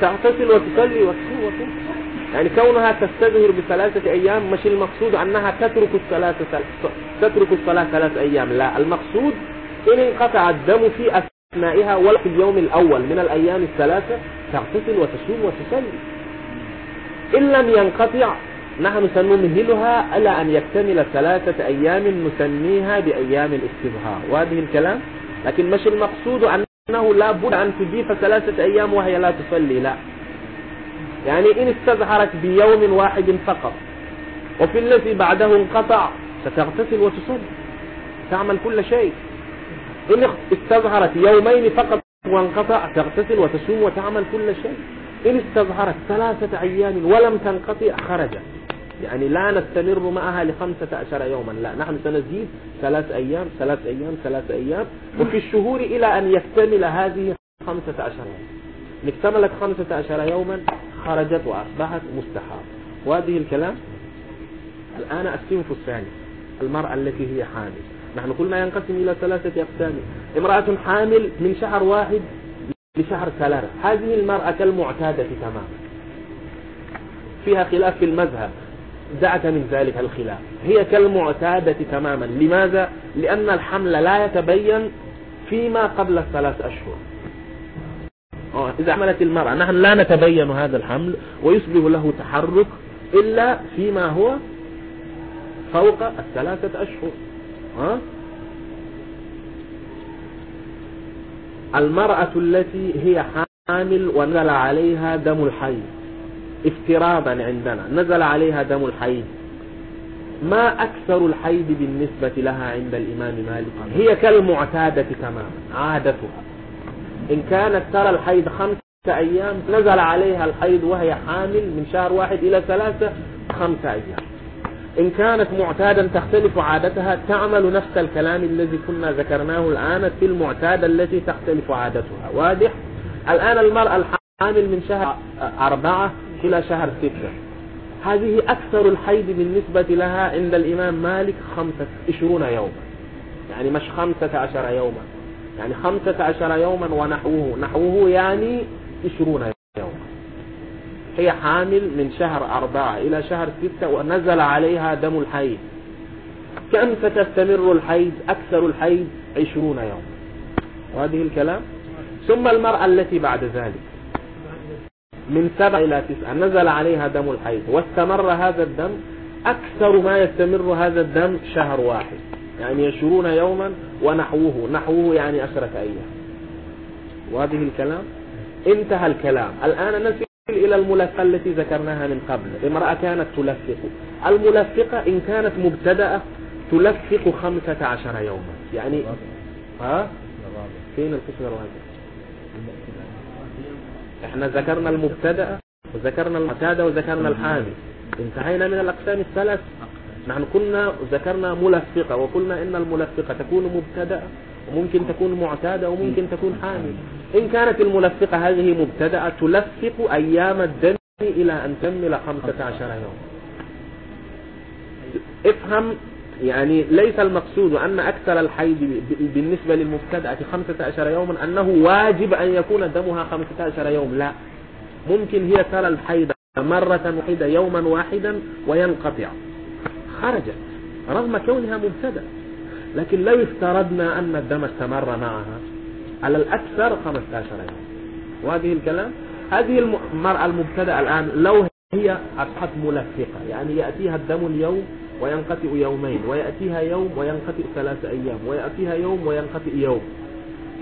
تغتسل وتصلي وتصوم يعني كونها تستظهر بثلاثة أيام مش المقصود أنها تترك الصلاة تترك الصلاة ثلاث أيام. لا المقصود إن انقطع الدم في أثنائها ولا في اليوم الأول من الأيام الثلاثة تغتسل وتصوم وتصلي. إن لم ينقطع نحن سنمهلها إلى أن يكتمل ثلاثة أيام نسميها بأيام الاستظهار وهذه الكلام لكن مش المقصود أنه لا بد أن تضيف ثلاثة أيام وهي لا تصلي لا. يعني إن استظهرت بيوم واحد فقط وفي الذي بعده انقطع ستغتسل وتصلي. تعمل كل شيء. إن استظهرت يومين فقط وانقطع تغتسل وتصوم وتعمل كل شيء. إن استظهرت ثلاثة أيام ولم تنقطع خرجت يعني لا نستمر معها لخمسة عشر يوما لا. نحن سنزيد ثلاث أيام ثلاث أيام ثلاث أيام. وفي الشهور إلى أن يكتمل هذه خمسة عشر يوما. إن اكتملت خمسة عشر يوما خرجت وأصبحت مستحاضة وهذه الكلام الآن الصنف الثاني المرأة التي هي حامل. نحن قلنا ينقسم إلى ثلاثة أقسام. امرأة حامل من شهر واحد لشهر ثلاثة. هذه المرأة كالمعتادة تماما. فيها خلاف في المذهب. دعك من ذلك الخلاف. هي كالمعتادة تماما. لماذا؟ لأن الحمل لا يتبين فيما قبل الثلاث أشهر. آه، إذا عملت المرأة نحن لا نتبين هذا الحمل ويصبح له تحرك إلا فيما هو فوق الثلاثة أشهر. ها؟ المرأة التي هي حامل ونزل عليها دم الحيض افتراضا عندنا نزل عليها دم الحيض ما أكثر الحيض بالنسبة لها عند الإمام مالك؟ هي كالمعتادة تماما عادتها. إن كانت ترى الحيض خمسة أيام نزل عليها الحيض وهي حامل من شهر واحد إلى ثلاثة خمسة أيام. إن كانت معتادا تختلف عادتها تعمل نفس الكلام الذي كنا ذكرناه الآن في المعتادة التي تختلف عادتها. واضح؟ الآن المرأة الحامل من شهر أربعة إلى شهر ستة. هذه أكثر الحيض بالنسبة لها عند الإمام مالك خمسة عشرون يوما. يعني مش خمسة عشر يوما. يعني خمسة عشر يوما ونحوه. نحوه يعني عشرون يوما. هي حامل من شهر أربعة إلى شهر ستة ونزل عليها دم الحيض. كم ستستمر الحيض؟ أكثر الحيض عشرون يوما وهذه الكلام. ثم المرأة التي بعد ذلك. من سبع إلى تسعة. نزل عليها دم الحيض. واستمر هذا الدم. أكثر ما يستمر هذا الدم شهر واحد. يعني عشرون يوما ونحوه. نحوه يعني عشرة أيام. وهذه الكلام. انتهى الكلام. الآن نسل إلى الملفقة التي ذكرناها من قبل. امرأة كانت تلفق. الملفقة إن كانت مبتدأة تلفق خمسة عشر يوما. يعني ها؟ فين القسم الرابع؟ إحنا ذكرنا المبتدأ وذكرنا المعتادة وذكرنا الحامل. انتهينا من الأقسام الثلاث؟ نحن كنا ذكرنا ملفقة وقلنا إن الملفقة تكون مبتدأ وممكن تكون معتادة وممكن تكون حامل. إن كانت الملفقة هذه مبتدأة تلفق أيام الدم إلى أن تكمل خمسة عشر يوم. افهم يعني ليس المقصود أن أكثر الحيض بالنسبة للمبتدأة خمسة عشر يوما أنه واجب أن يكون دمها خمسة عشر يوم. لا. ممكن هي ترى الحيض مرة واحدة يوما واحدا وينقطع. خرجت رغم كونها مبتدأ. لكن لو افترضنا أن الدم استمر معها على الأكثر 15 يوم. وهذه الكلام؟ هذه المرأة المبتدأ الآن لو هي أصبحت ملفقة يعني يأتيها الدم اليوم وينقطع يومين ويأتيها يوم وينقطع ثلاثة أيام ويأتيها يوم وينقطع يوم.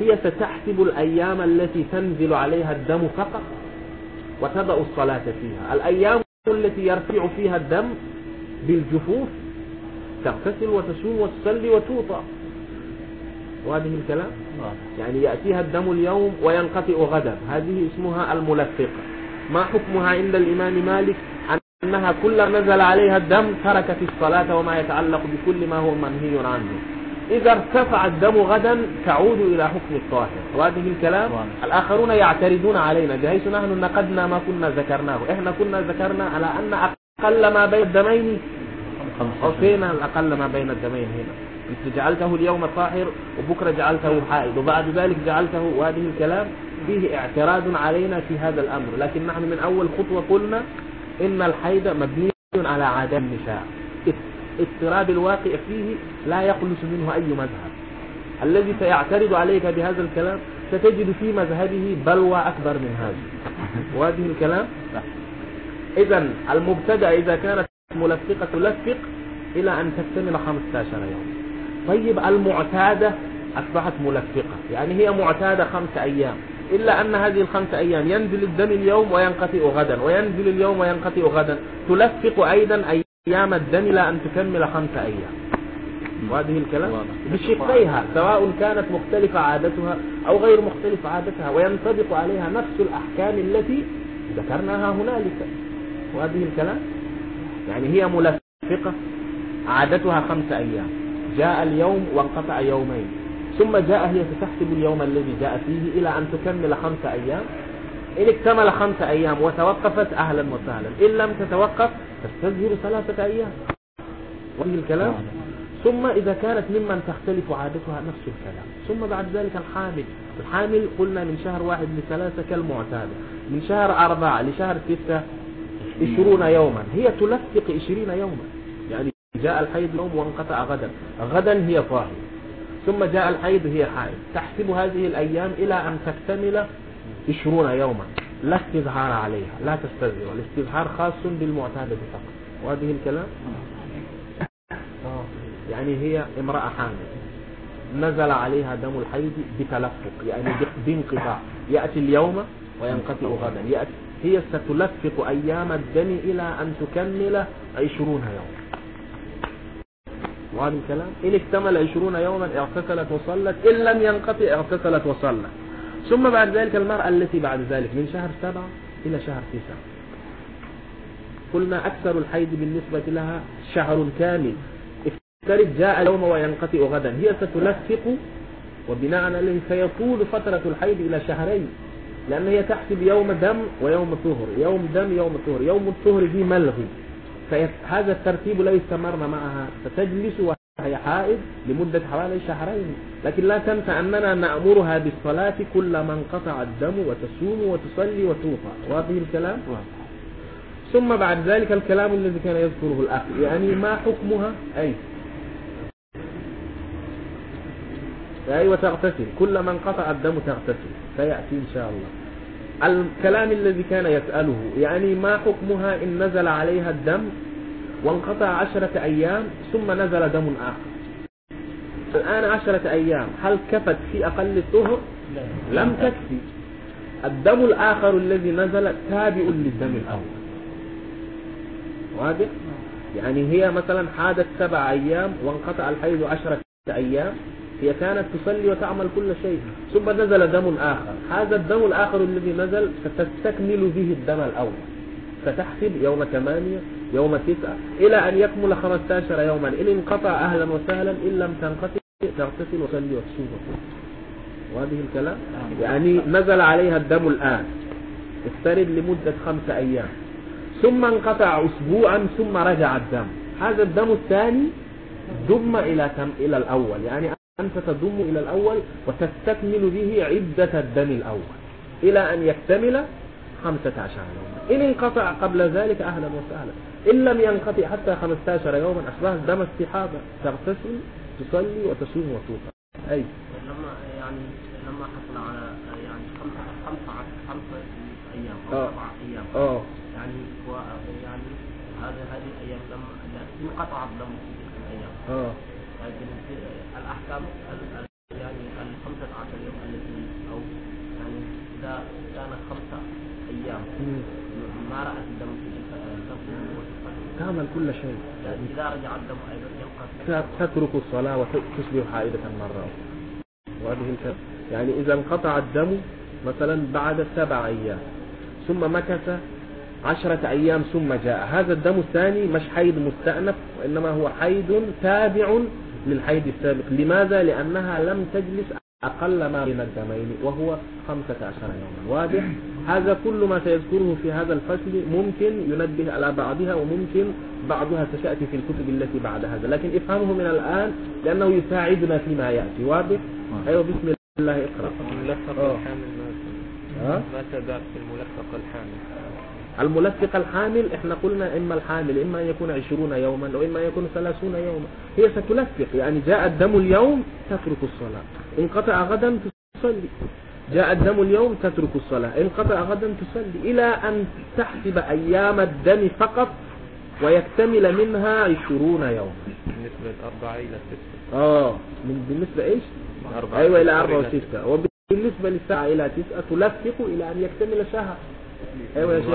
هي ستحسب الأيام التي تنزل عليها الدم فقط وتبأ الصلاة فيها. الأيام التي يرفع فيها الدم بالجفوف تغتسل وتصوم وتصلي وتوطأ. وهذه الكلام؟ يعني يأتيها الدم اليوم وينقطع غدا. هذه اسمها الملفقة ما حكمها عند الإمام مالك؟ أنها كل نزل عليها الدم تركت الصلاة وما يتعلق بكل ما هو منهي عنه إذا ارتفع الدم غدا تعود إلى حكم الطاهر. وهذه الكلام. الآخرون يعترضون علينا. بحيث نحن نقدنا ما كنا ذكرناه. إحنا كنا ذكرنا على أن أقل ما بين الدمين. وفين الأقل ما بين الدمين هنا. أنت جعلته اليوم طاهر وبكرة جعلته حائض وبعد ذلك جعلته وهذه الكلام فيه اعتراض علينا في هذا الأمر. لكن نحن من أول خطوة قلنا إن الحيض مبني على عادة النساء اضطراب الواقع فيه لا يخلص منه أي مذهب. الذي سيعترض عليك بهذا الكلام ستجد في مذهبه بلوى أكبر من هذا. وهذه الكلام إذا المبتدأ إذا كانت ملفقة تلفق إلى أن تكتمل 15 يوم. طيب المعتادة أصبحت ملفقة يعني هي معتادة خمس أيام. إلا أن هذه الخمس أيام ينزل الدم اليوم وينقطع غدا وينزل اليوم وينقطع غدا. تلفق أيضا أيام الدم إلى أن تكمل خمس أيام. وهذه الكلام. بشقيها سواء كانت مختلفة عادتها أو غير مختلفة عادتها وينطبق عليها نفس الأحكام التي ذكرناها هنالك. وهذه الكلام يعني هي ملفقة عادتها خمس أيام. جاء اليوم وانقطع يومين. ثم جاء هي تحسب اليوم الذي جاء فيه إلى أن تكمل خمس أيام. إن اكتمل خمس أيام وتوقفت أهلا وسهلا. إن لم تتوقف تستظهر ثلاثة أيام. وهي الكلام. ثم إذا كانت ممن تختلف عادتها نفس الكلام. ثم بعد ذلك الحامل. الحامل قلنا من شهر واحد لثلاثة كالمعتادة من شهر أربعة لشهر ستة عشرون يوما. هي تلفق عشرين يوما. يعني جاء الحيض يوم وانقطع غدا. غدا هي طاهر ثم جاء الحيض هي حائض. تحسب هذه الأيام إلى أن تكتمل عشرون يوما. لا استظهار عليها. لا تستظهر. الاستظهار خاص بالمعتادة فقط. وهذه الكلام. يعني هي امرأة حامل. نزل عليها دم الحيض بتلفق. يعني بانقطاع. يأتي اليوم وينقطع غدا. يأتي هي ستلفق أيام الدم إلى أن تكمل عشرون يوما. وهذا الكلام. إن اكتمل عشرون يوما اغتسلت وصلت إن لم ينقطع اغتسلت وصلت. ثم بعد ذلك المرأة التي بعد ذلك من شهر سبعة إلى شهر تسعة. قلنا أكثر الحيض بالنسبة لها شهر كامل. افترض جاء اليوم وينقطع غدا. هي ستلفق وبناء عليه سيطول فترة الحيض إلى شهرين. لأن هي تحسب يوم دم ويوم طهر. يوم دم يوم طهر. يوم الطهر دي ملغي فهذا الترتيب لا يستمر معها. فتجلس وهي حائض لمدة حوالي شهرين. لكن لا تنسى أننا نأمرها بالصلاة كل ما انقطع الدم وتصوم وتصلي وتوقع واضح الكلام؟ ثم بعد ذلك الكلام الذي كان يذكره الأخ. يعني ما حكمها؟ أي. أيوة تغتسل كل ما انقطع الدم تغتسل. سيأتي إن شاء الله. الكلام الذي كان يسأله يعني ما حكمها إن نزل عليها الدم وانقطع عشرة أيام ثم نزل دم آخر. الآن عشرة أيام هل كفت في أقل الطهر؟ لم تكفي. الدم الآخر الذي نزل تابع للدم الأول. واضح؟ يعني هي مثلا حادت سبع أيام وانقطع الحيض عشرة أيام هي كانت تصلي وتعمل كل شيء. ثم نزل دم آخر. هذا الدم الآخر الذي نزل ستستكمل به الدم الأول. ستحسب يوم ثمانية يوم تسعة إلى أن يكمل 15 يوما. إن انقطع أهلا وسهلا إن لم تنقطع تغتسل وصلي وتصوم. وهذه الكلام؟ يعني نزل عليها الدم الآن. افترض لمدة خمسة أيام. ثم انقطع أسبوعا ثم رجع الدم. هذا الدم الثاني ضم إلى تم إلى الأول. يعني أنت تضم إلى الأول وتستكمل به عدة الدم الأول إلى أن يكتمل خمسة عشر يوما. إن انقطع قبل ذلك أهلا وسهلا. إن لم ينقطع حتى خمسة عشر يوما أصبح دم استحاضة. تغتسل تصلي وتصوم وتوقع أي. لما يعني لما حصل على يعني خمسة خمسة خمسة أيام أو آه. سبعة أيام. آه. يعني و يعني هذه هذه الأيام لما انقطع الدم في تلك الأيام. آه. لكن في الأحكام ال- ال- يعني الخمسة عشر يوم التي أو يعني إذا كان خمسة أيام. مم. ما رأت الدم في تعمل كل شيء. يعني إذا رجع الدم أيضا ينقطع تترك الصلاة وتصبح حائدة مرة. وهذه يعني إذا انقطع الدم مثلا بعد سبع أيام ثم مكث عشرة أيام ثم جاء. هذا الدم الثاني مش حيض مستأنف وإنما هو حيض تابع للحيض السابق. لماذا؟ لأنها لم تجلس أقل ما بين الدمين وهو خمسة عشر يوما. واضح؟ هذا كل ما سيذكره في هذا الفصل ممكن ينبه على بعضها وممكن بعضها ستأتي في الكتب التي بعد هذا. لكن افهمه من الآن لأنه يساعدنا فيما يأتي. واضح؟ أيوة بسم الله اقرأ. الملفق آه. الحامل؟ ما متى ذاك في الملفق الحامل؟ الملفق الحامل إحنا قلنا إما الحامل إما أن يكون عشرون يوما واما أن يكون ثلاثون يوما. هي ستلفق يعني جاء الدم اليوم تترك الصلاة. انقطع غدا تصلي. جاء الدم اليوم تترك الصلاة. انقطع غدا تصلي. إلى أن تحسب أيام الدم فقط ويكتمل منها عشرون يوما. بالنسبة للأربعة إلى ستة. آه من بالنسبة إيش؟ أربعة أيوه إلى أربعة ستة. وستة. وبالنسبة للساعة إلى تسعة تلفق إلى أن يكتمل شهر. أيوه يا شيخ.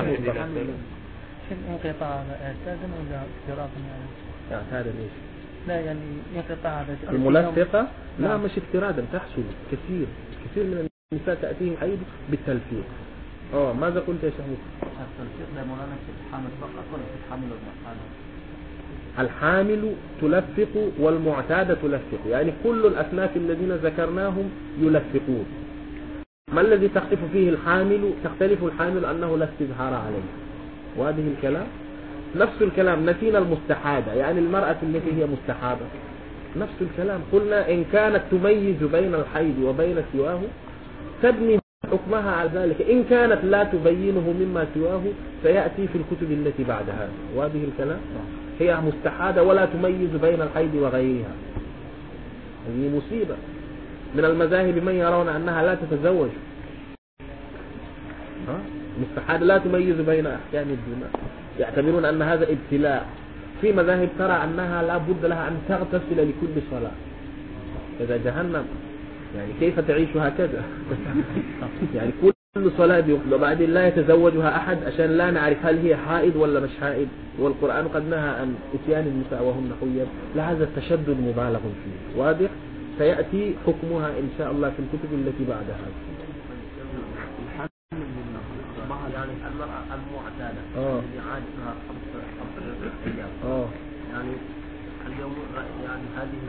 انقطاع هذا اعتادا ولا افتراضا يعني؟ هذا؟ ليش لا يعني انقطاع هذا. الملفقة لا نعم. مش افترادا تحصل كثير. كثير من النساء تأتيهم حيض بالتلفيق. آه ماذا قلت يا شيخ؟ التلفيق ده مولانا في الحامل فقط. ولا في الحامل والمحامل؟ الحامل تلفق والمعتادة تلفق. يعني كل الأصناف الذين ذكرناهم يلفقون. ما الذي تختلف فيه الحامل؟ تختلف الحامل أنه لا استظهار عليه. وهذه الكلام نفس الكلام نسينا المستحاضة يعني المرأة التي هي مستحاضة نفس الكلام. قلنا إن كانت تميز بين الحيض وبين سواه تبني حكمها على ذلك. إن كانت لا تبينه مما سواه سيأتي في الكتب التي بعد هذا وهذه الكلام هي مستحاضة ولا تميز بين الحيض وغيرها. هذه مصيبة. من المذاهب من يرون أنها لا تتزوج. ها؟ مستحاضة لا تميز بين أحكام الدماء يعتبرون أن هذا ابتلاء. في مذاهب ترى أنها لا بد لها أن تغتسل لكل صلاة. إذا جهنم. يعني كيف تعيش هكذا؟ يعني كل صلاة وبعدين لا يتزوجها أحد عشان لا نعرف هل هي حائض ولا مش حائض. والقرآن قد نهى عن إتيان النساء وهن حيض. لا هذا التشدد مبالغ فيه. واضح؟ سيأتي حكمها إن شاء الله في الكتب التي بعد هذا يعني المرأة المعتادة. اللي عادتها خمس خمس أيام آه يعني اليوم يعني هذه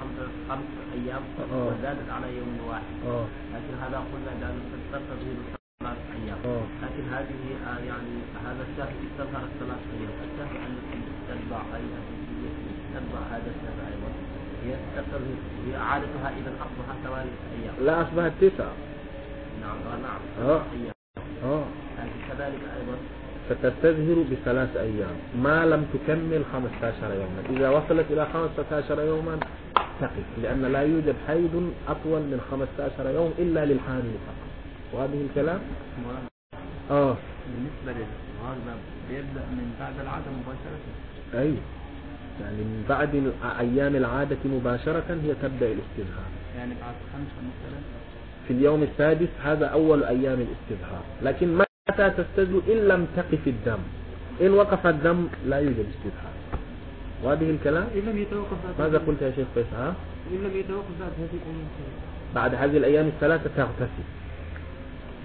خمس خمس أيام. وزادت على يوم واحد لكن هذا قلنا يعني تستظهر ثلاث أيام. لكن هذه يعني هذا الشهر استظهر ثلاث أيام الشهر التي تتبع أيضا تتبع هذا الشهر أيضا هي تستظهر هي عادتها إذا أصبح ثمانية أيام لا أصبحت تسعة نعم نعم آه. لكن كذلك أيضا. ستستظهر بثلاث أيام. ما لم تكمل 15 يوما. إذا وصلت إلى 15 يوما تقف لأن لا يوجد حيض أطول من 15 يوم إلا للحامل فقط. وهذه الكلام؟ آه. بالنسبة للغالبة بيبدأ من بعد العادة مباشرة. أي. يعني من بعد أيام العادة مباشرة هي تبدأ الاستظهار. يعني بعد خمسة مثلا. في اليوم السادس هذا أول أيام الاستظهار. لكن متى تستظهر إن لم تقف الدم. إن وقف الدم لا يوجد استظهار. وهذه الكلام؟ إن لم يتوقف بعد ماذا قلت يا شيخ فيصل؟ إن لم يتوقف بعد هذه الأيام بعد هذه الأيام الثلاثة تغتسل.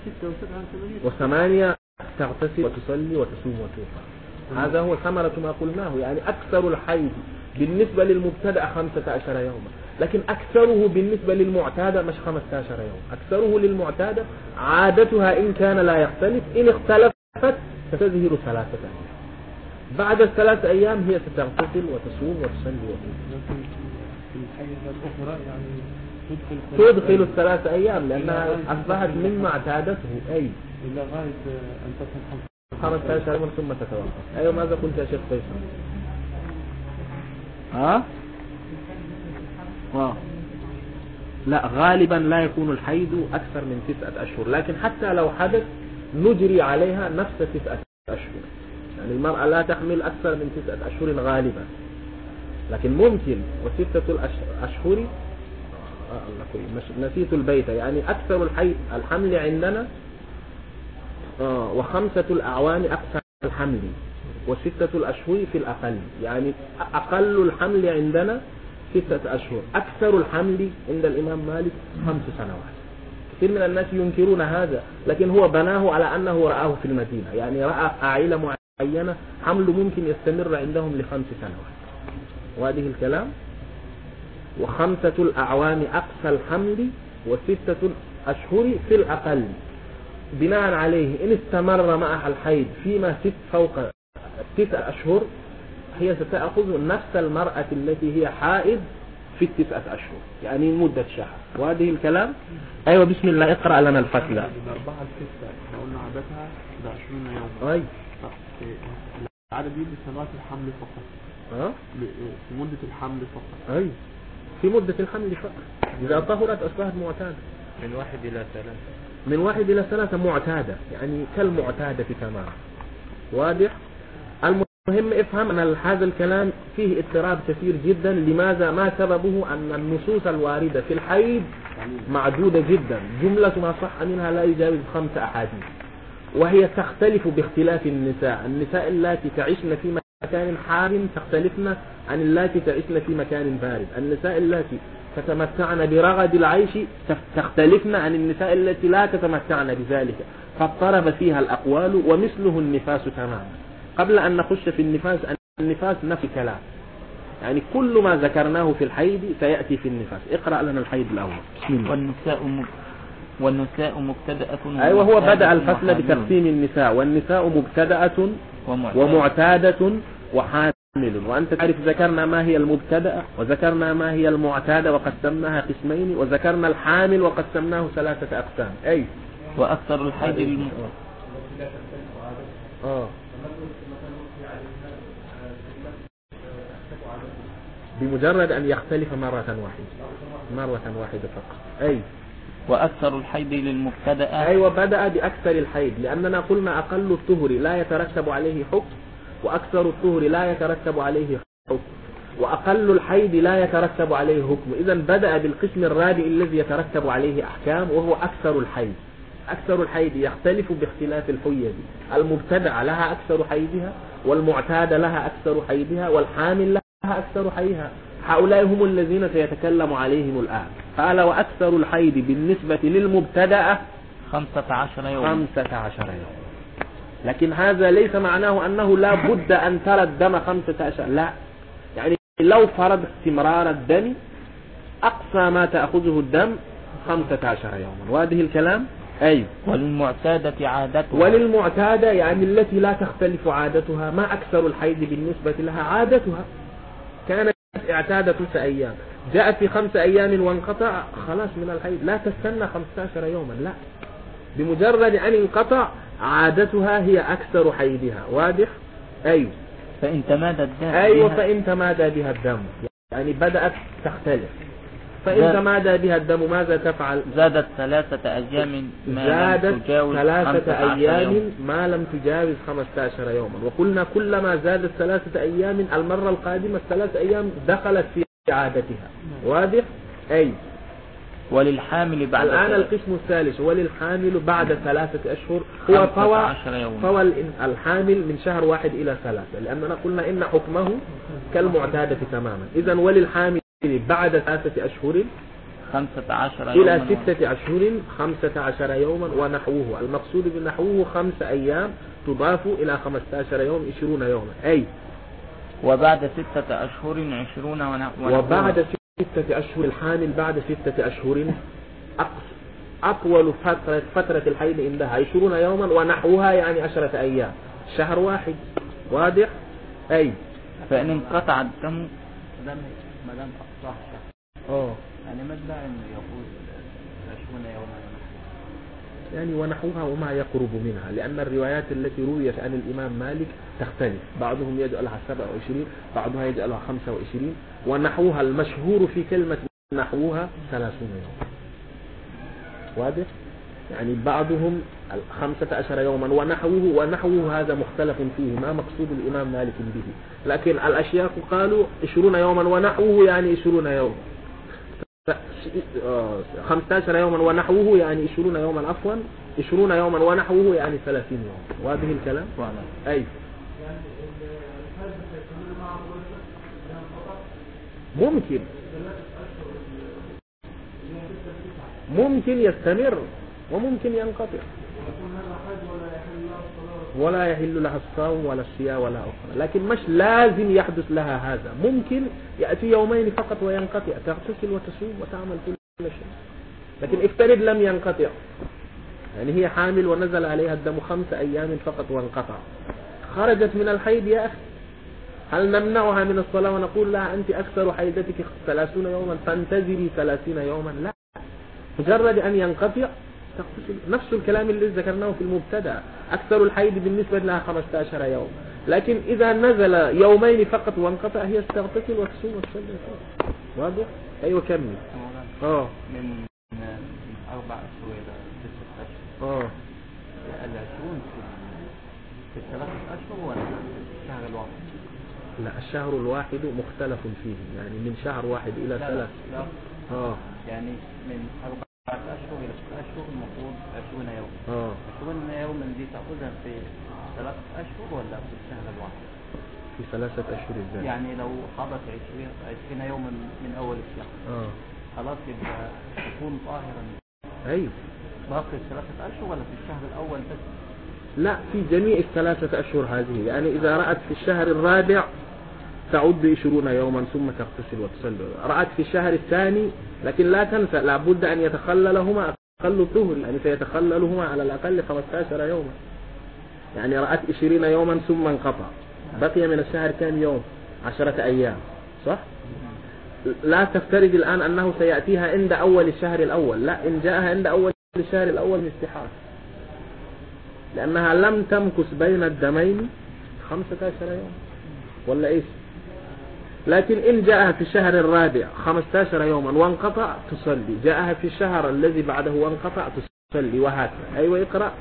ستة وسبعة وثمانية. وثمانية تغتسل وتصلي وتصوم وتوفى هذا هو ثمرة ما قلناه يعني أكثر الحيض بالنسبة للمبتدأ 15 يوما لكن أكثره بالنسبة للمعتادة مش 15 يوم أكثره للمعتادة عادتها إن كان لا يختلف إن اختلفت ستظهر ثلاثة أيام. بعد الثلاث أيام هي ستغتسل وتصوم وتصلي الأخرى يعني تدخل الثلاث أيام لأنها أصبحت مما اعتادته أي؟ إلى غاية أن تصل 15 يوما ثم تتوقف. أيوة ماذا قلت يا شيخ فيصل ها؟ آه. لا غالبا لا يكون الحيض أكثر من تسعة أشهر لكن حتى لو حدث نجري عليها نفس تسعة أشهر. يعني المرأة لا تحمل أكثر من تسعة أشهر غالبا. لكن ممكن وستة الأش- أشهر آه نسيت البيت يعني أكثر الحي... الحمل عندنا آه وخمسة الأعوام أقصى الحمل وستة الأشهر في الأقل. يعني أقل الحمل عندنا ستة أشهر. أكثر الحمل عند الإمام مالك خمس سنوات. كثير من الناس ينكرون هذا لكن هو بناه على أنه رآه في المدينة. يعني رأى عائلة معينة حمل ممكن يستمر عندهم لخمس سنوات. وهذه الكلام. وخمسة الأعوام أقصى الحمل وستة أشهر في الأقل. بناء عليه إن استمر معها الحيض فيما ست فوق تسع أشهر هي ستأخذ نفس المرأة التي هي حائض في التسعة أشهر يعني مدة شهر. وهذه الكلام؟ أيوة بسم الله اقرأ لنا الفتلة. من أربعة لستة إحنا قلنا عادتها ل 20 يوم. أي. العادة دي لسنوات الحمل فقط. في مدة الحمل فقط. أي. في مدة الحمل فقط. إذا طهرت أصبحت معتادة من واحد إلى ثلاثة. من واحد إلى ثلاثة معتادة يعني كالمعتادة تماما واضح؟ المهم افهم أن هذا الكلام فيه اضطراب كثير جدا. لماذا؟ ما سببه؟ أن النصوص الواردة في الحيض معدودة جدا. جملة ما صح منها لا يجاوز خمس أحاديث. وهي تختلف باختلاف النساء. النساء اللاتي تعيشن في مكان حار تختلفن عن اللاتي تعيشن في مكان بارد. النساء اللاتي تتمتعن برغد العيش تختلفن عن النساء التي لا تتمتعن بذلك. فاضطرب فيها الأقوال ومثله النفاس تماما. قبل أن نخش في النفاس النفاس نفي كلام. يعني كل ما ذكرناه في الحيض سيأتي في النفاس. اقرأ لنا الحيض الأول. بسم الله. والنساء م... والنساء مبتدأة أيوة هو بدأ الفصل بتقسيم النساء. والنساء مبتدأة ومعتادة. ومعتادة وحامل وأنت تعرف ذكرنا ما هي المبتدأة وذكرنا ما هي المعتادة وقسمناها قسمين وذكرنا الحامل وقسمناه ثلاثة أقسام. أي؟ وأكثر الحيض الم... آه. بمجرد أن يختلف مرة واحدة. مرة واحدة فقط. أي؟ وأكثر الحيض للمبتدأ. أيوة بدأ بأكثر الحيض لأننا قلنا أقل الطهر لا يترتب عليه حكم. وأكثر الطهر لا يترتب عليه حكم وأقل الحيض لا يترتب عليه حكم. إذا بدأ بالقسم الرابع الذي يترتب عليه أحكام وهو أكثر الحيض. أكثر الحيض يختلف باختلاف الحيض المبتدع لها أكثر حيضها والمعتاد لها أكثر حيضها والحامل لها أكثر حيضها. هؤلاء هم الذين سيتكلم عليهم الآن. قال وأكثر الحيض بالنسبة للمبتدأ خمسة عشر يوم. خمسة عشر يوم. لكن هذا ليس معناه أنه لا بد أن ترى الدم خمسة عشر. لا. يعني لو فرض استمرار الدم أقصى ما تأخذه الدم خمسة عشر يوما. وهذه الكلام؟ أي. وللمعتادة عادتها. وللمعتادة يعني التي لا تختلف عادتها ما أكثر الحيض بالنسبة لها عادتها. كانت اعتادة خمس أيام. جاءت في خمس أيام وانقطع خلاص من الحيض. لا تستنى خمسة عشر يوما لا. بمجرد أن انقطع عادتها هي أكثر حيضها واضح؟ أيوه فإن تمادى الدم أيوة فإن تمادى بها الدم. يعني بدأت تختلف. فإن تمادى بها الدم ماذا تفعل؟ زادت ثلاثة أيام ما لم زادت تجاوز ثلاثة أيام يوم. ما لم تجاوز 15 يوما. وقلنا كلما زادت ثلاثة أيام المرة القادمة الثلاث أيام دخلت في عادتها. واضح؟ أي. وللحامل بعد الآن ثلاث- القسم الثالث وللحامل بعد ثلاثة أشهر. هو خمسة طوى. طوى ال- الحامل من شهر واحد إلى ثلاثة لأننا قلنا إن حكمه كالمعتادة تماما. إذا وللحامل بعد ثلاثة أشهر خمسة عشر إلى ستة أشهر خمسة عشر يوما ونحوه. المقصود بنحوه خمس أيام تضاف إلى خمسة عشر يوم عشرون يوما. أي؟ وبعد ستة أشهر عشرون ون- ونحوه. وبعد ستة أشهر الحامل بعد ستة أشهر أطول فترة فترة الحيض عندها عشرون يوما ونحوها يعني عشرة أيام. شهر واحد. واضح؟ أي. فإن انقطع الدم دم ما دام أقصاه شهر. أوه. يعني ما الداعي إنه يقول. يعني ونحوها وما يقرب منها لأن الروايات التي رويت عن الإمام مالك تختلف. بعضهم يجعلها 27 بعضها يجعلها 25 ونحوها المشهور في كلمة نحوها 30 يوم واضح؟ يعني بعضهم خمسة عشر يوما ونحوه ونحوه هذا مختلف فيه ما مقصود الإمام مالك به. لكن الأشياء قالوا عشرون يوما ونحوه يعني عشرون يوما. 15 آه، يوما ونحوه يعني 20 يوما عفوا 20 يوما ونحوه يعني 30 يوم. وهذه الكلام؟ أيوه ممكن. ممكن يستمر وممكن ينقطع. ولا يحل لها الصوم ولا الصيام ولا أخرى. لكن مش لازم يحدث لها هذا. ممكن يأتي يومين فقط وينقطع. تغتسل وتصوم وتعمل كل شيء. لكن افترض لم ينقطع. يعني هي حامل ونزل عليها الدم خمس أيام فقط وانقطع. خرجت من الحيض يا أخي. هل نمنعها من الصلاة ونقول لها أنت أكثر حيضتك ثلاثون يوما؟ فانتظري ثلاثين يوما. لا. مجرد أن ينقطع تغتسل نفس الكلام اللي ذكرناه في المبتدا. أكثر الحيض بالنسبة لها 15 يوم. لكن إذا نزل يومين فقط وانقطع هي تغتسل وتصوم وتصلي. واضح؟ أيوة كمل. آه. من أربع أشهر إلى ستة أشهر. آه. في في الثلاثة أشهر ولا الشهر الواحد؟ لا الشهر الواحد مختلف فيه. يعني من شهر واحد إلى لا ثلاث. لا. آه. يعني من أربعة المفروض عشرون يوم. آه. عشرون يوما دي تأخذها في ثلاثة أشهر ولا في الشهر الواحد؟ في ثلاثة أشهر إزاي؟ يعني لو حضت عشرين عشرين يوما من أول الشهر. آه. خلاص يبقى تكون طاهرا. أيوة. باقي الثلاثة أشهر ولا في الشهر الأول بس؟ لا في جميع الثلاثة أشهر هذه. يعني إذا رأت في الشهر الرابع تعد عشرون يوما ثم تغتسل وتصلي. رأت في الشهر الثاني لكن لا تنسى لابد أن يتخللهما أقل الظهر يعني سيتخللهما على الأقل 15 يوما. يعني رأت 20 يوما ثم انقطع. بقي من الشهر كم يوم؟ عشرة أيام. صح؟ لا تفترض الآن أنه سيأتيها عند أول الشهر الأول. لا إن جاءها عند أول الشهر الأول من استحاضة. لأنها لم تمكث بين الدمين 15 يوم. ولا إيش؟ لكن إن جاءها في الشهر الرابع 15 يوما وانقطع تصلي. جاءها في الشهر الذي بعده وانقطع تصلي وهكذا. أيوة اقرأ.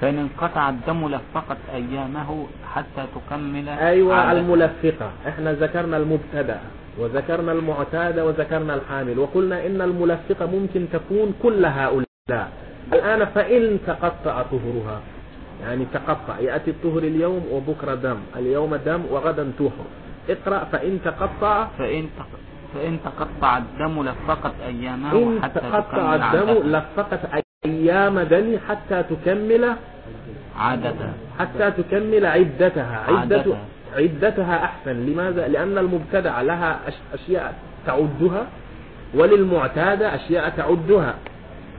فإن انقطع الدم لفقت أيامه حتى تكمل أيوة. الملفقة. إحنا ذكرنا المبتدأ وذكرنا المعتاد وذكرنا الحامل. وقلنا إن الملفقة ممكن تكون كل هؤلاء. الآن فإن تقطع طهرها يعني تقطع يأتي الطهر اليوم وبكرة دم اليوم دم وغدا طهر. اقرأ فإن تقطع فإن تق... فإن تقطع الدم لفقت أيامه إن حتى تقطع الدم. لفقت أيام دم حتى تكمل عادته حتى تكمل عدتها عدة عادتها. عدتها أحسن لماذا؟ لأن المبتدع لها أش- أشياء تعدها وللمعتادة أشياء تعدها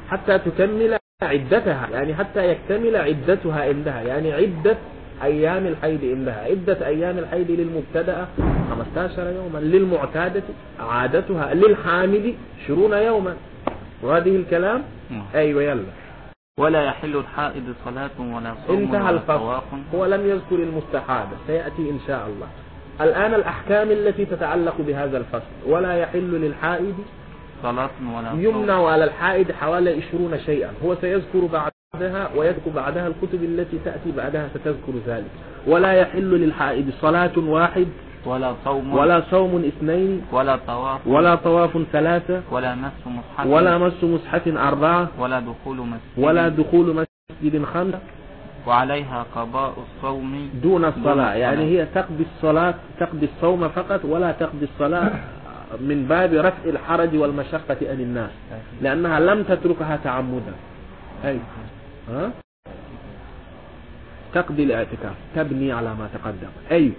حتى تكمل عدتها يعني حتى يكتمل عدتها عندها يعني عدة أيام الحيض عندها عدة أيام الحيض للمبتدأ 15 يوما للمعتادة عادتها للحامل 20 يوما. وهذه الكلام؟ نعم. أيوة يلا. ولا يحل الحائض صلاة ولا صوم انتهى الفصل. هو لم يذكر المستحاضة سيأتي إن شاء الله. الآن الأحكام التي تتعلق بهذا الفصل. ولا يحل للحائض صلاة ولا صوم. يمنع على الحائض حوالي 20 شيئا. هو سيذكر بعدها ويذكر بعدها الكتب التي تأتي بعدها ستذكر ذلك. ولا يحل للحائض صلاة واحد ولا صوم ولا صوم اثنين ولا طواف ولا طواف ثلاثة ولا مس مصحف ولا مس مصحف أربعة ولا دخول مسجد. ولا دخول مسجد خمسة وعليها قضاء الصوم دون الصلاة الصلاة. يعني هي تقضي الصلاة تقضي الصوم فقط ولا تقضي الصلاة من باب رفع الحرج والمشقة عن الناس لأنها لم تتركها تعمدا. أي. ها؟ تقضي الاعتكاف تبني على ما تقدم. أي؟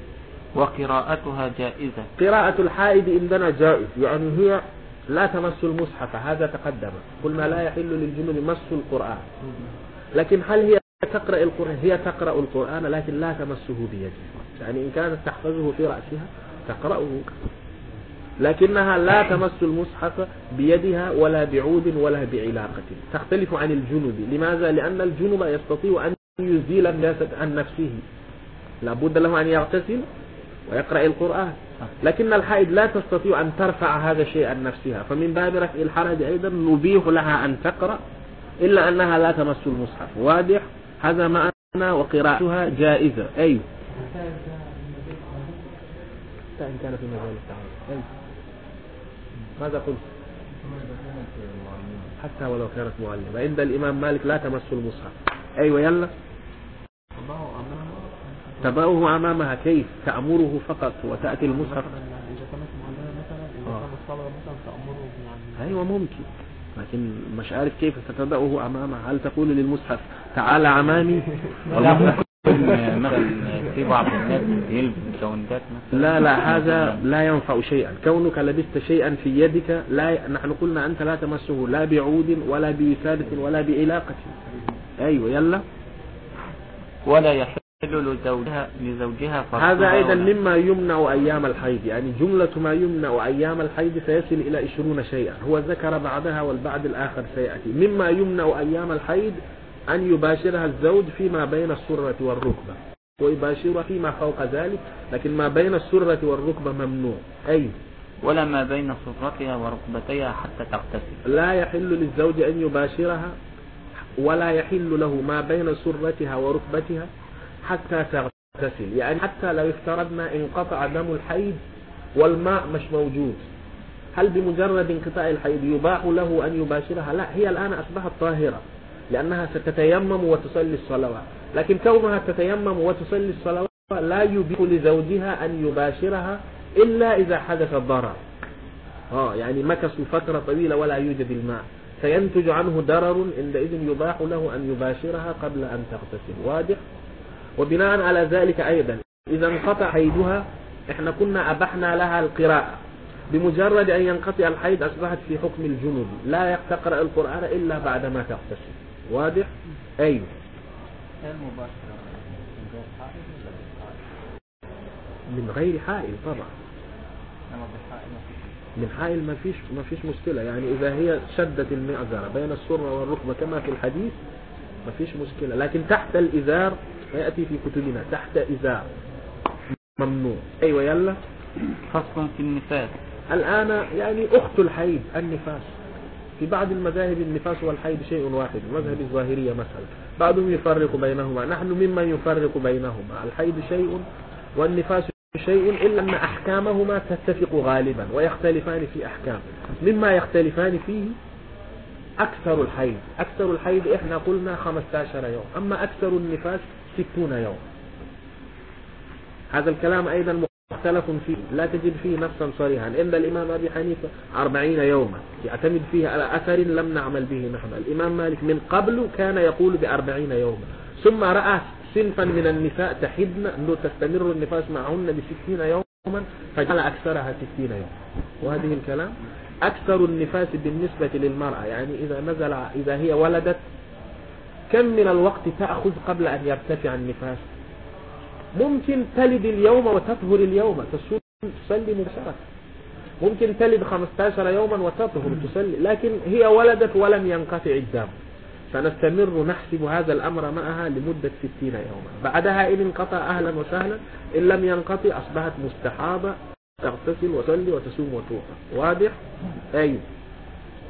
وقراءتها جائزة. قراءة الحائض عندنا جائز يعني هي لا تمس المصحف هذا تقدم. قلنا لا يحل للجنوب مس القرآن. لكن هل هي تقرأ القرآن؟ هي تقرأ القرآن لكن لا تمسه بيدها يعني إن كانت تحفظه في رأسها تقرأه. لكنها لا تمس المصحف بيدها ولا بعود ولا بعلاقة. تختلف عن الجنوب. لماذا؟ لأن الجنوب يستطيع أن يزيل النجاسة عن نفسه. لابد له أن يغتسل ويقرأ القرآن. لكن الحائض لا تستطيع أن ترفع هذا الشيء عن نفسها. فمن باب رفع الحرج أيضا نبيح لها أن تقرأ إلا أنها لا تمس المصحف. واضح؟ هذا معنى وقراءتها جائزة. أي؟ إن كان في مجال التعارض أي؟ ماذا قلت؟ حتى ولو كانت معلمة. عند الإمام مالك لا تمس المصحف. أيوة يلا. تبعه أمامها كيف؟ تأمره فقط وتأتي المصحف؟ آه. يعني أيوة ممكن. لكن مش عارف كيف ستضعه أمامه هل تقول للمصحف تعال أمامي مثلا في بعض الناس يلبس كونتات مثلا. لا لا هذا لا ينفع شيئا. كونك لبست شيئا في يدك لا نحن قلنا أنت لا تمسه لا بعود ولا بوسادة ولا بعلاقة أيوة يلا. ولا يحل لزوجها لزوجها هذا أيضا مما يمنع أيام الحيض. يعني جملة ما يمنع أيام الحيض سيصل إلى 20 شيئا. هو ذكر بعدها والبعد الآخر سيأتي. مما يمنع أيام الحيض أن يباشرها الزوج فيما بين السرة والركبة ويباشرها فيما فوق ذلك لكن ما بين السرة والركبة ممنوع. أي؟ ولا ما بين سرتها وركبتيها حتى تغتسل. لا يحل للزوج أن يباشرها ولا يحل له ما بين سرتها وركبتها حتى تغتسل. يعني حتى لو افترضنا انقطع دم الحيض والماء مش موجود. هل بمجرد انقطاع الحيض يباح له أن يباشرها؟ لا هي الآن أصبحت طاهرة. لأنها ستتيمم وتصلي الصلوات. لكن كونها تتيمم وتصلي الصلوات لا يبيح لزوجها أن يباشرها إلا إذا حدث الضرر. آه يعني مكثوا فترة طويلة ولا يوجد الماء. سينتج عنه ضرر عندئذ يباح له أن يباشرها قبل أن تغتسل. واضح؟ وبناء على ذلك أيضا إذا انقطع حيدها إحنا كنا أبحنا لها القراءة. بمجرد أن ينقطع الحيض أصبحت في حكم الجنوب لا تقرأ القرآن إلا بعدما تغتسل. واضح؟ المباشرة من غير حائل ولا بالحائل؟ من غير حائل طبعا. من حائل ما فيش ما فيش مشكلة. يعني إذا هي شدت المعذرة بين السرة والركبة كما في الحديث ما فيش مشكلة. لكن تحت الإزار فيأتي في كتبنا تحت إزار. ممنوع. أيوة يلا. فصل في النفاس. الآن يعني أخت الحيض النفاس. في بعض المذاهب النفاس والحيض شيء واحد مذهب الظاهرية مثلا. بعضهم يفرق بينهما نحن ممن يفرق بينهما. الحيض شيء والنفاس شيء إلا أن أحكامهما تتفق غالبا ويختلفان في أحكام. مما يختلفان فيه أكثر الحيض. أكثر الحيض إحنا قلنا 15 يوم أما أكثر النفاس 60 يوم. هذا الكلام أيضا مختلف فيه لا تجد فيه نصا صريحا. عند الإمام أبي حنيفة أربعين يوما. يعتمد فيه على أثر لم نعمل به نحن. الإمام مالك من قبل كان يقول بأربعين يوما. ثم رأى صنفا من النساء تحدن أنه تستمر النفاس معهن بستين يوما فجعل أكثرها ستين يوم وهذه الكلام أكثر النفاس بالنسبة للمرأة. يعني إذا نزل إذا هي ولدت كم من الوقت تأخذ قبل أن يرتفع النفاس؟ ممكن تلد اليوم وتطهر اليوم. تصوم تصلي مباشرة. ممكن تلد 15 يوما وتطهر تصلي. لكن هي ولدت ولم ينقطع الدم. فنستمر نحسب هذا الأمر معها لمدة 60 يوما. بعدها إن انقطع أهلا وسهلا. إن لم ينقطع أصبحت مستحاضة تغتسل وتصلي وتصوم وتوقف واضح؟ أيوه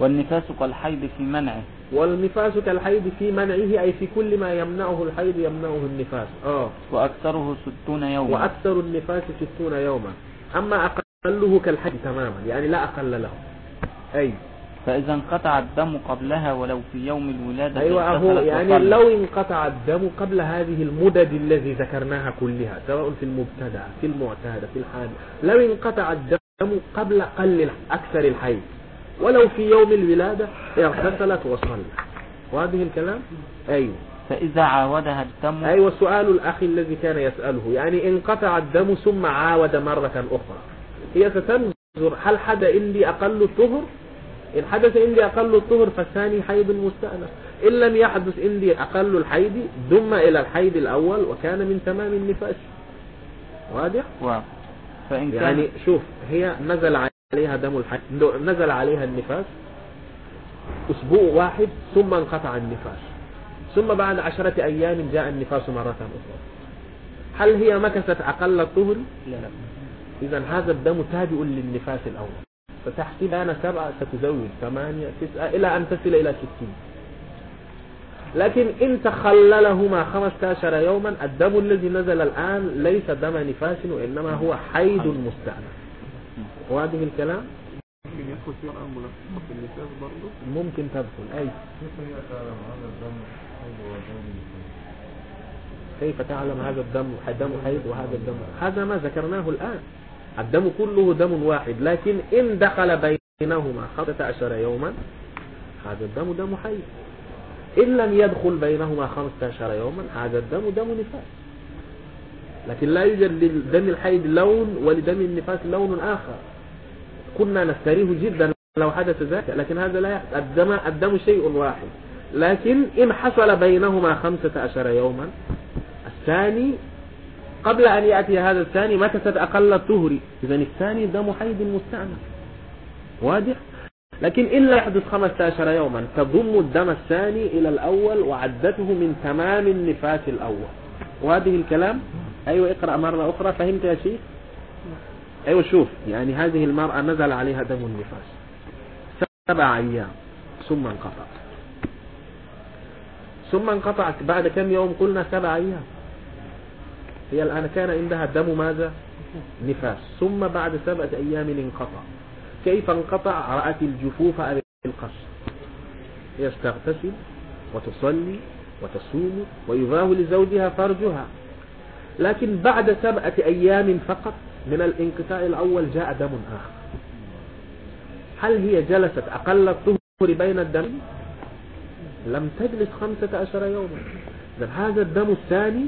والنفاس كالحيض في منعه. والنفاس كالحيض في منعه أي في كل ما يمنعه الحيض يمنعه النفاس. آه. وأكثره ستون يوما. وأكثر النفاس ستون يوما. أما أقله كالحج تماما يعني لا أقل له أي. فإذا انقطع الدم قبلها ولو في يوم الولادة أيوة أهو يعني وصلت. لو انقطع الدم قبل هذه المدد الذي ذكرناها كلها سواء في المبتدأ في المعتادة في الحادث لو انقطع الدم قبل قل أكثر الحيض. ولو في يوم الولادة اغتسلت وصلت. وهذه الكلام؟ أيوة. فإذا عاودها الدم أيوة سؤال الأخ الذي كان يسأله. يعني انقطع الدم ثم عاود مرة أخرى. هي ستنظر هل حد عندي أقل الطهر إن حدث عندي أقل الطهر فالثاني حيض مستأنف إن لم يحدث عندي أقل الحيض ضم إلى الحيض الأول وكان من تمام النفاس. واضح؟ و... فإن كان يعني شوف هي نزل عليها دم الحيض نزل عليها النفاس. أسبوع واحد ثم انقطع النفاس. ثم بعد عشرة أيام جاء النفاس مرة أخرى. هل هي مكثت أقل الطهر؟ لا. لا إذا هذا الدم تابع للنفاس الأول. فتحسب أنا سبعة ستزوج ثمانية تسعة إلى أن تصل إلى ستين. لكن إن تخللهما 15 يوما الدم الذي نزل الآن ليس دم نفاس وإنما هو حيض مستأنف وهذه الكلام ممكن يدخل فيها في النفاس برضه؟ ممكن تدخل. أي. كيف تعلم هذا الدم دم حيض وهذا الدم. هذا ما ذكرناه الآن. الدم كله دم واحد لكن إن دخل بينهما 15 يوما هذا الدم دم حيض. إن لم يدخل بينهما 15 يوما هذا الدم دم نفاس. لكن لا يوجد لدم الحيض لون ولدم النفاس لون آخر. كنا نستريه جدا لو حدث ذلك لكن هذا لا يحدث. الدم, الدم شيء واحد. لكن إن حصل بينهما خمسة عشر يوما الثاني قبل أن يأتي هذا الثاني مكثت أقل الطهر؟ إذا الثاني دم حيض مستأنف واضح؟ لكن إن لا يحدث 15 يوما تضم الدم الثاني إلى الأول وعدته من تمام النفاس الأول. وهذه الكلام أيوة اقرأ مرة أخرى فهمت يا شيخ؟ أيوة شوف يعني هذه المرأة نزل عليها دم النفاس. سبع أيام ثم انقطع ثم انقطعت. بعد كم يوم قلنا سبع أيام. هي الآن كان عندها الدم ماذا؟ نفاس. ثم بعد سبعة أيام انقطع. كيف انقطع؟ رأت الجفوف أبي القصر. هي تغتسل وتصلي وتصوم ويباه لزوجها فرجها. لكن بعد سبعة أيام فقط من الانقطاع الأول جاء دم آخر. هل هي جلست أقل الطهر بين الدم؟ لم تجلس خمسة عشر يوما. هذا الدم الثاني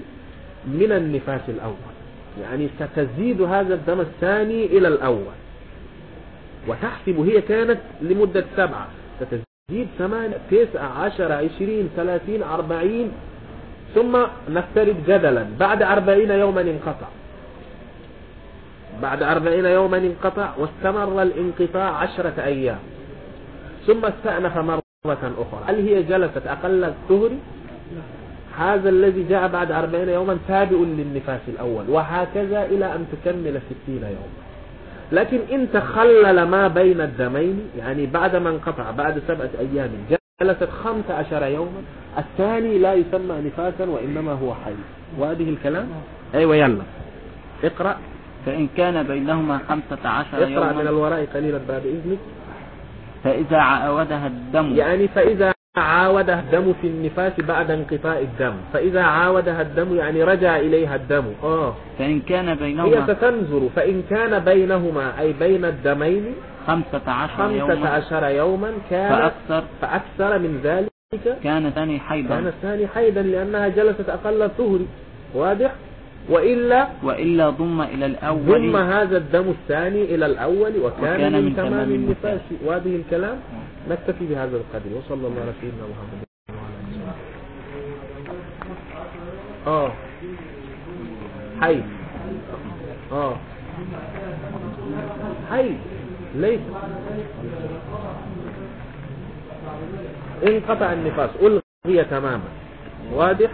من النفاس الأول. يعني ستزيد هذا الدم الثاني إلى الأول. وتحسب هي كانت لمدة سبعة. ستزيد ثمانية تسعة عشر عشرين ثلاثين أربعين ثم نفترض جدلا. بعد أربعين يوما انقطع. بعد أربعين يوما انقطع واستمر الانقطاع عشرة أيام. ثم استأنف مرة أخرى. هل هي جلست أقل الطهر هذا الذي جاء بعد أربعين يوما تابع للنفاس الأول. وهكذا إلى أن تكمل ستين يوما. لكن إن تخلل ما بين الدمين يعني بعد ما انقطع بعد سبعة أيام جلست خمسة عشر يوما. الثاني لا يسمى نفاسا وإنما هو حي. وهذه الكلام؟ أيوة يلا. اقرأ. فإن كان بينهما خمسة عشر اقرأ يوما. من الوراء قليلا بعد إذنك فإذا عاودها الدم. يعني فإذا عاودها الدم في النفاس بعد انقطاع الدم. فإذا عاودها الدم يعني رجع إليها الدم. آه. فإن كان هي بينهما ستنظر. فإن كان بينهما أي بين الدمين خمسة عشر خمسة يوما عشر يوما كان فأكثر فأكثر من ذلك كان ثاني كان حيضا الثاني حيدا لأنها جلست أقل الطهر واضح؟ وإلا وإلا ضم إلى ضم الأول هذا الدم الثاني إلى الأول وكان, وكان من من تمام النفاس. وهذه الكلام نكتفي بهذا القدر. وصلى الله على سيدنا محمد. وعلى آله وصحبه. آه. حي. آه. حي. ليس. انقطع النفاس. ألغي تماما. واضح؟